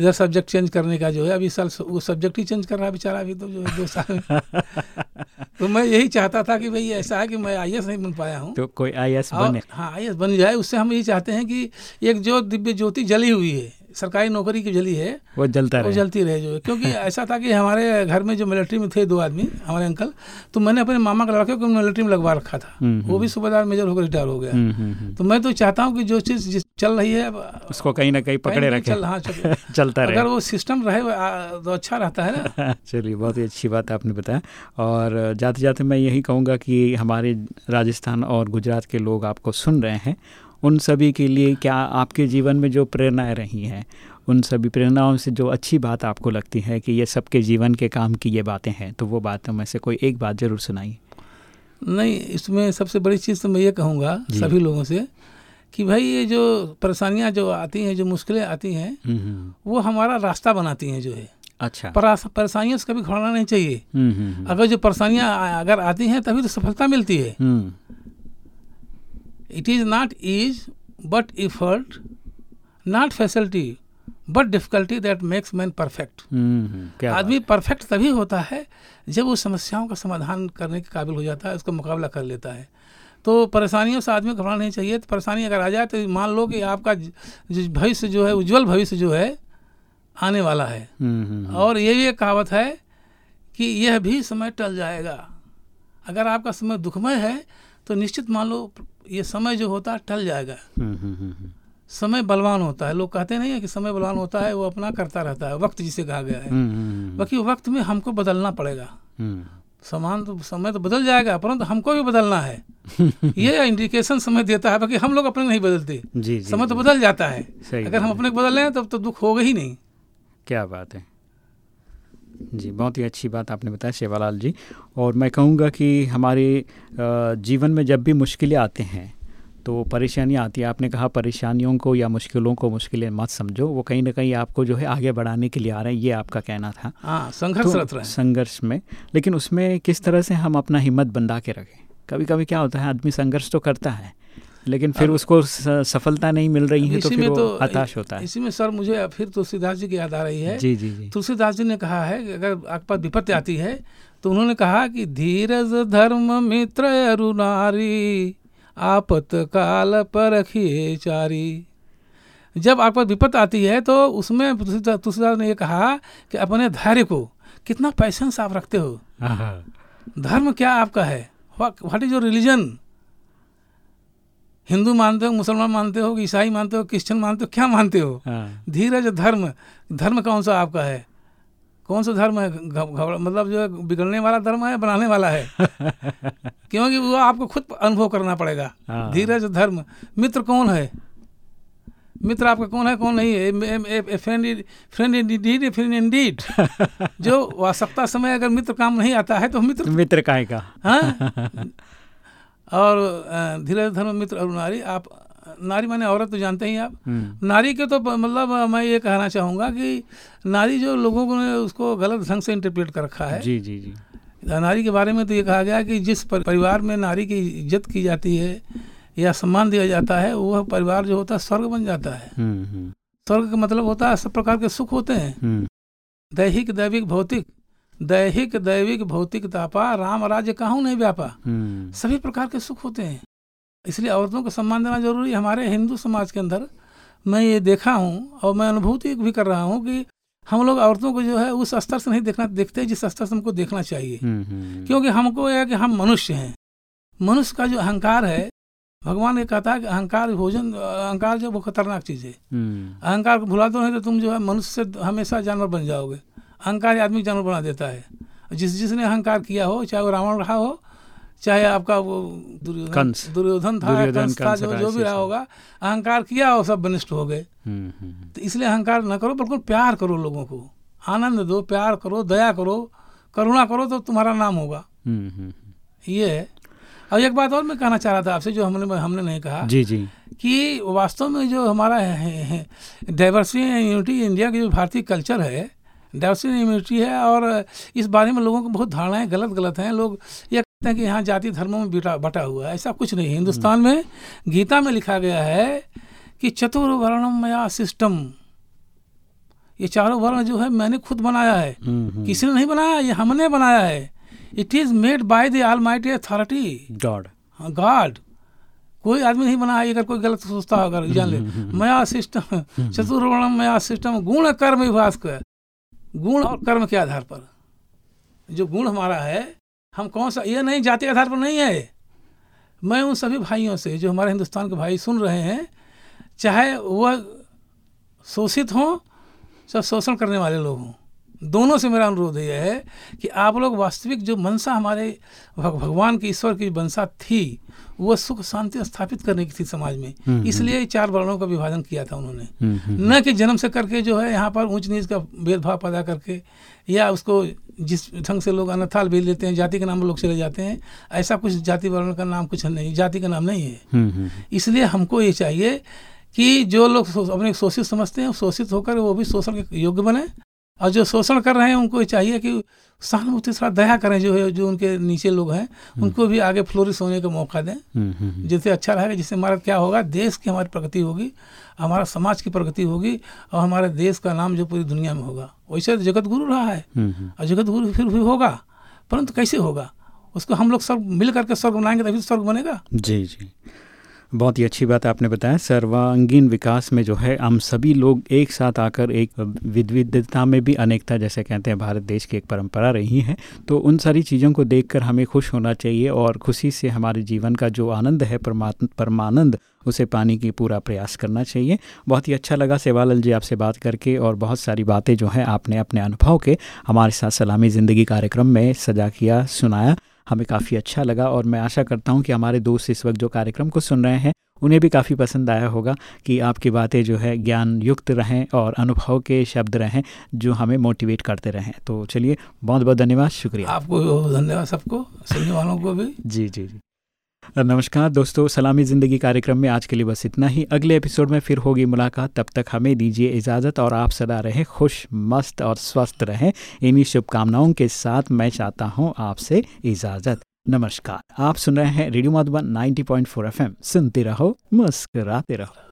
इधर सब्जेक्ट चेंज करने का जो है अभी साल वो सब्जेक्ट ही चेंज कर रहा है बेचारा अभी तो जो है दो साल में। तो मैं यही चाहता था कि भाई ऐसा है कि मैं आई नहीं बन पाया हूँ। तो कोई आई बने। हाँ आई बन जाए उससे हम यही चाहते हैं कि एक जो दिव्य ज्योति जली हुई है सरकारी नौकरी की जली है वो जलता वो जलती रहे जो क्योंकि ऐसा था कि हमारे घर में जो मिलिट्री में थे दो आदमी हमारे अंकल तो मैंने अपने मामा का लड़के को मिलिट्री में लगवा रखा था। हम्म, वो भी सूबेदार मेजर होकर रिटायर हो गया। हम्म, हम्म, हम्म। तो मैं तो चाहता हूँ कि जो चीज़ चल रही है उसको कहीं ना कहीं पकड़े रखे। चल हाँ चल। चलता रहे। अगर वो सिस्टम रहे तो अच्छा रहता है ना। चलिए बहुत ही अच्छी बात आपने बताया। और जाते जाते मैं यही कहूँगा कि हमारे राजस्थान और गुजरात के लोग आपको सुन रहे हैं। उन सभी के लिए क्या आपके जीवन में जो प्रेरणाएँ रही हैं उन सभी प्रेरणाओं से जो अच्छी बात आपको लगती है कि ये सबके जीवन के काम की ये बातें हैं तो वो बातों में से कोई एक बात ज़रूर सुनाई नहीं इसमें सबसे बड़ी चीज़ तो मैं ये कहूँगा सभी लोगों से कि भाई ये जो परेशानियाँ जो आती हैं जो मुश्किलें आती हैं वो हमारा रास्ता बनाती हैं जो है। अच्छा। परेशानियों से कभी घबराना नहीं चाहिए। हम्म, हम्म, हम्म। अगर जो परेशानियाँ अगर आती हैं तभी तो सफलता मिलती है। It is not ease but effort not facility but difficulty that makes man perfect आदमी परफेक्ट तभी होता है जब वो समस्याओं का समाधान करने के काबिल हो जाता है उसका मुकाबला कर लेता है। तो परेशानियों से आदमी घबराना नहीं चाहिए। तो परेशानी अगर आ जाए तो मान लो कि आपका जो भविष्य जो है उज्जवल भविष्य जो है आने वाला है। हम्म, हम्म, हम्म, और ये भी एक कहावत है कि यह भी समय टल जाएगा। अगर आपका समय दुखमय है तो निश्चित मान लो ये समय जो होता है टल जाएगा। हम्म, हम्म, हम्म, समय बलवान होता है। लोग कहते नहीं है कि समय बलवान होता है वो अपना करता रहता है। वक्त जिसे कहा गया है। बाकी वक्त में हमको बदलना पड़ेगा। समान तो समय तो बदल जाएगा परंतु हमको भी बदलना है। ये इंडिकेशन समय देता है बाकी हम लोग अपने नहीं बदलते। जी जी समय तो बदल जाता है। अगर हम अपने को बदल रहे हैं तब तो दुख होगा ही नहीं। क्या बात है। जी बहुत ही अच्छी बात आपने बताया सेवालाल जी। और मैं कहूँगा कि हमारे जीवन में जब भी मुश्किलें आते हैं तो परेशानियाँ आती है। आपने कहा परेशानियों को या मुश्किलों को मुश्किलें मत समझो वो कहीं ना कहीं आपको जो है आगे बढ़ाने के लिए आ रहे हैं ये आपका कहना था। हाँ संघर्षरत तो संघर्ष में लेकिन उसमें किस तरह से हम अपना हिम्मत बंधा के रखें? कभी कभी क्या होता है आदमी संघर्ष तो करता है लेकिन फिर उसको सफलता नहीं मिल रही है तो इसी फिर तो हताश होता है। इसी में सर मुझे फिर तुलसीदास जी की याद आ रही है। जी जी जी। तुलसीदास जी ने कहा है कि अगर आपके पास विपत्ति आती है तो उन्होंने कहा कि धीरज धर्म मित्र अरुणारी आपत काल परखिए चारी। जब आपके पास विपत्ति आती है तो उसमें तुलसीदास ने ये कहा कि अपने धैर्य को कितना पैसेंस आप रखते हो। हाँ धर्म क्या आपका है? What is your religion Hindu मानते हो मुसलमान मानते हो ईसाई मानते हो क्रिश्चियन मानते हो क्या मानते हो? हाँ। धीरज धर्म। धर्म कौन सा आपका है? कौन सा धर्म है? घबरा मतलब जो बिगड़ने वाला धर्म है बनाने वाला है? क्योंकि वो आपको खुद अनुभव करना पड़ेगा। हाँ। धीरज धर्म। मित्र कौन है? मित्र आपका कौन है कौन नहीं है? Friend friend indeed friend indeed जो आवश्यकता समय अगर मित्र काम नहीं आता है तो मित्र मित्र का? हाँ? और धीरज धर्म मित्र और नारी आप नारी माने औरत तो जानते ही आप। हम्म, नारी के तो मतलब मैं ये कहना चाहूँगा कि नारी जो लोगों को ने उसको गलत ढंग से इंटरप्रेट कर रखा है। जी जी जी। नारी के बारे में तो ये कहा गया कि जिस परिवार में नारी की इज़्ज़त की जाती है या सम्मान दिया जाता है वह परिवार जो होता है स्वर्ग बन जाता है। हम्म, हम्म, स्वर्ग का मतलब होता है सब प्रकार के सुख होते हैं। दैहिक दैविक भौतिक। दैहिक दैविक भौतिक तापा राम राज्य कहूँ नहीं व्यापा? हम्म, सभी प्रकार के सुख होते हैं। इसलिए औरतों को सम्मान देना ज़रूरी है। हमारे हिंदू समाज के अंदर मैं ये देखा हूँ और मैं अनुभूति भी कर रहा हूँ कि हम लोग औरतों को जो है उस स्तर से नहीं देखना देखते जिस स्तर से हमको देखना चाहिए। हम्म, हम्म, क्योंकि हमको यह कि हम मनुष्य हैं। मनुष्य का जो अहंकार है भगवान ये कहता है कि अहंकार भोजन अहंकार जो वो खतरनाक चीज़ है। अहंकार को भुला दो नहीं तो तुम जो है मनुष्य से हमेशा जानवर बन जाओगे। अहंकार आदमी जानवर बना देता है। जिस जिसने अहंकार किया हो चाहे वो रावण रहा हो चाहे आपका वो दुर्योधन दुर्योधन था दुर्योधन, कंस था जो जो भी रहा होगा अहंकार किया हो सब बनिष्ठ हो गए। हम्म, हम्म, तो इसलिए अहंकार न करो बिल्कुल प्यार करो लोगों को। आनंद दो प्यार करो दया करो करुणा करो तो तुम्हारा नाम होगा। हम्म, हम्म, ये। है और एक बात और मैं कहना चाह रहा था आपसे जो हमने हमने नहीं कहा। जी जी। कि वास्तव में जो हमारा डाइवर्सिटी एंड यूनिटी इंडिया की जो भारतीय कल्चर है डाइवर्सिटी एंड यूनिटी है और इस बारे में लोगों को बहुत धारणाएँ गलत गलत हैं। लोग ये कहते हैं कि यहाँ जाति धर्मों में बिटा बटा हुआ है। ऐसा कुछ नहीं है। हिंदुस्तान में गीता में लिखा गया है कि चतुर्वर्णम मया सिस्टम। ये चारों वर्ण जो है मैंने खुद बनाया है। हम्म, हम्म, किसी ने नहीं बनाया ये हमने बनाया है। It is made by the almighty authority God God कोई आदमी नहीं बना है अगर कोई गलत सोचता होगा जान ले। मया सिस्टम चतुर्वर्णम मया सिस्टम गुण कर्म कर। गुण और कर्म के आधार पर। जो गुण हमारा है, हम कौन सा, ये नहीं, जाति आधार पर नहीं है। मैं उन सभी भाइयों से, जो हमारे हिंदुस्तान के भाई सुन रहे हैं, चाहे वह शोषित हों, चाहे शोषण करने वाले लोग हों, दोनों से मेरा अनुरोध यह है कि आप लोग वास्तविक जो मनसा हमारे भगवान की, ईश्वर की मनसा थी वो सुख शांति स्थापित करने की थी समाज में। इसलिए चार वर्णों का विभाजन किया था उन्होंने। न कि जन्म से करके जो है यहाँ पर ऊंच नीच का भेदभाव पैदा करके या उसको जिस ढंग से लोग अनथाल भेज लेते हैं जाति के नाम पर लोग चले जाते हैं ऐसा कुछ जाति वर्ण का नाम कुछ नहीं जाति का नाम नहीं है। इसलिए हमको ये चाहिए कि जो लोग अपने शोषित समझते हैं शोषित होकर वो भी शोषण के योग्य बने। और जो शोषण कर रहे हैं उनको चाहिए कि सहानुभूति थोड़ा दया करें जो है जो उनके नीचे लोग हैं उनको भी आगे फ्लोरिश होने का मौका दें। जिससे अच्छा रहेगा जिससे हमारा क्या होगा देश की हमारी प्रगति होगी हमारा समाज की प्रगति होगी और हमारे देश का नाम जो पूरी दुनिया में होगा। वैसे तो जगत गुरु रहा है और जगत गुरु फिर भी होगा परंतु कैसे होगा? उसको हम लोग सब मिल करके स्वर्ग बनाएँगे तभी तो स्वर्ग बनेगा। जी जी। बहुत ही अच्छी बात आपने बताया। सर्वांगीण विकास में जो है, हम सभी लोग एक साथ आकर एक विविधता में भी अनेकता, जैसे कहते हैं, भारत देश की एक परंपरा रही है। तो उन सारी चीज़ों को देखकर हमें खुश होना चाहिए और खुशी से हमारे जीवन का जो आनंद है परमानंद, उसे पाने की पूरा प्रयास करना चाहिए। बहुत ही अच्छा लगा सेवालाल जी आपसे बात करके और बहुत सारी बातें जो हैं आपने अपने अनुभव के हमारे साथ सलामी ज़िंदगी कार्यक्रम में सजा किया, सुनाया। हमें काफ़ी अच्छा लगा और मैं आशा करता हूँ कि हमारे दोस्त इस वक्त जो कार्यक्रम को सुन रहे हैं उन्हें भी काफ़ी पसंद आया होगा कि आपकी बातें जो है ज्ञान युक्त रहें और अनुभव के शब्द रहें जो हमें मोटिवेट करते रहें। तो चलिए बहुत बहुत धन्यवाद शुक्रिया। आपको धन्यवाद सबको सुनने वालों को भी। जी जी जी। नमस्कार दोस्तों, सलामी ज़िंदगी कार्यक्रम में आज के लिए बस इतना ही। अगले एपिसोड में फिर होगी मुलाकात। तब तक हमें दीजिए इजाज़त और आप सदा रहें खुश, मस्त और स्वस्थ रहें। इन्हीं शुभकामनाओं के साथ मैं चाहता हूँ आपसे इजाज़त। नमस्कार। आप सुन रहे हैं रेडियो मधुबन 90.4 एफएम। सुनते रहो, मुस्कराते रहो।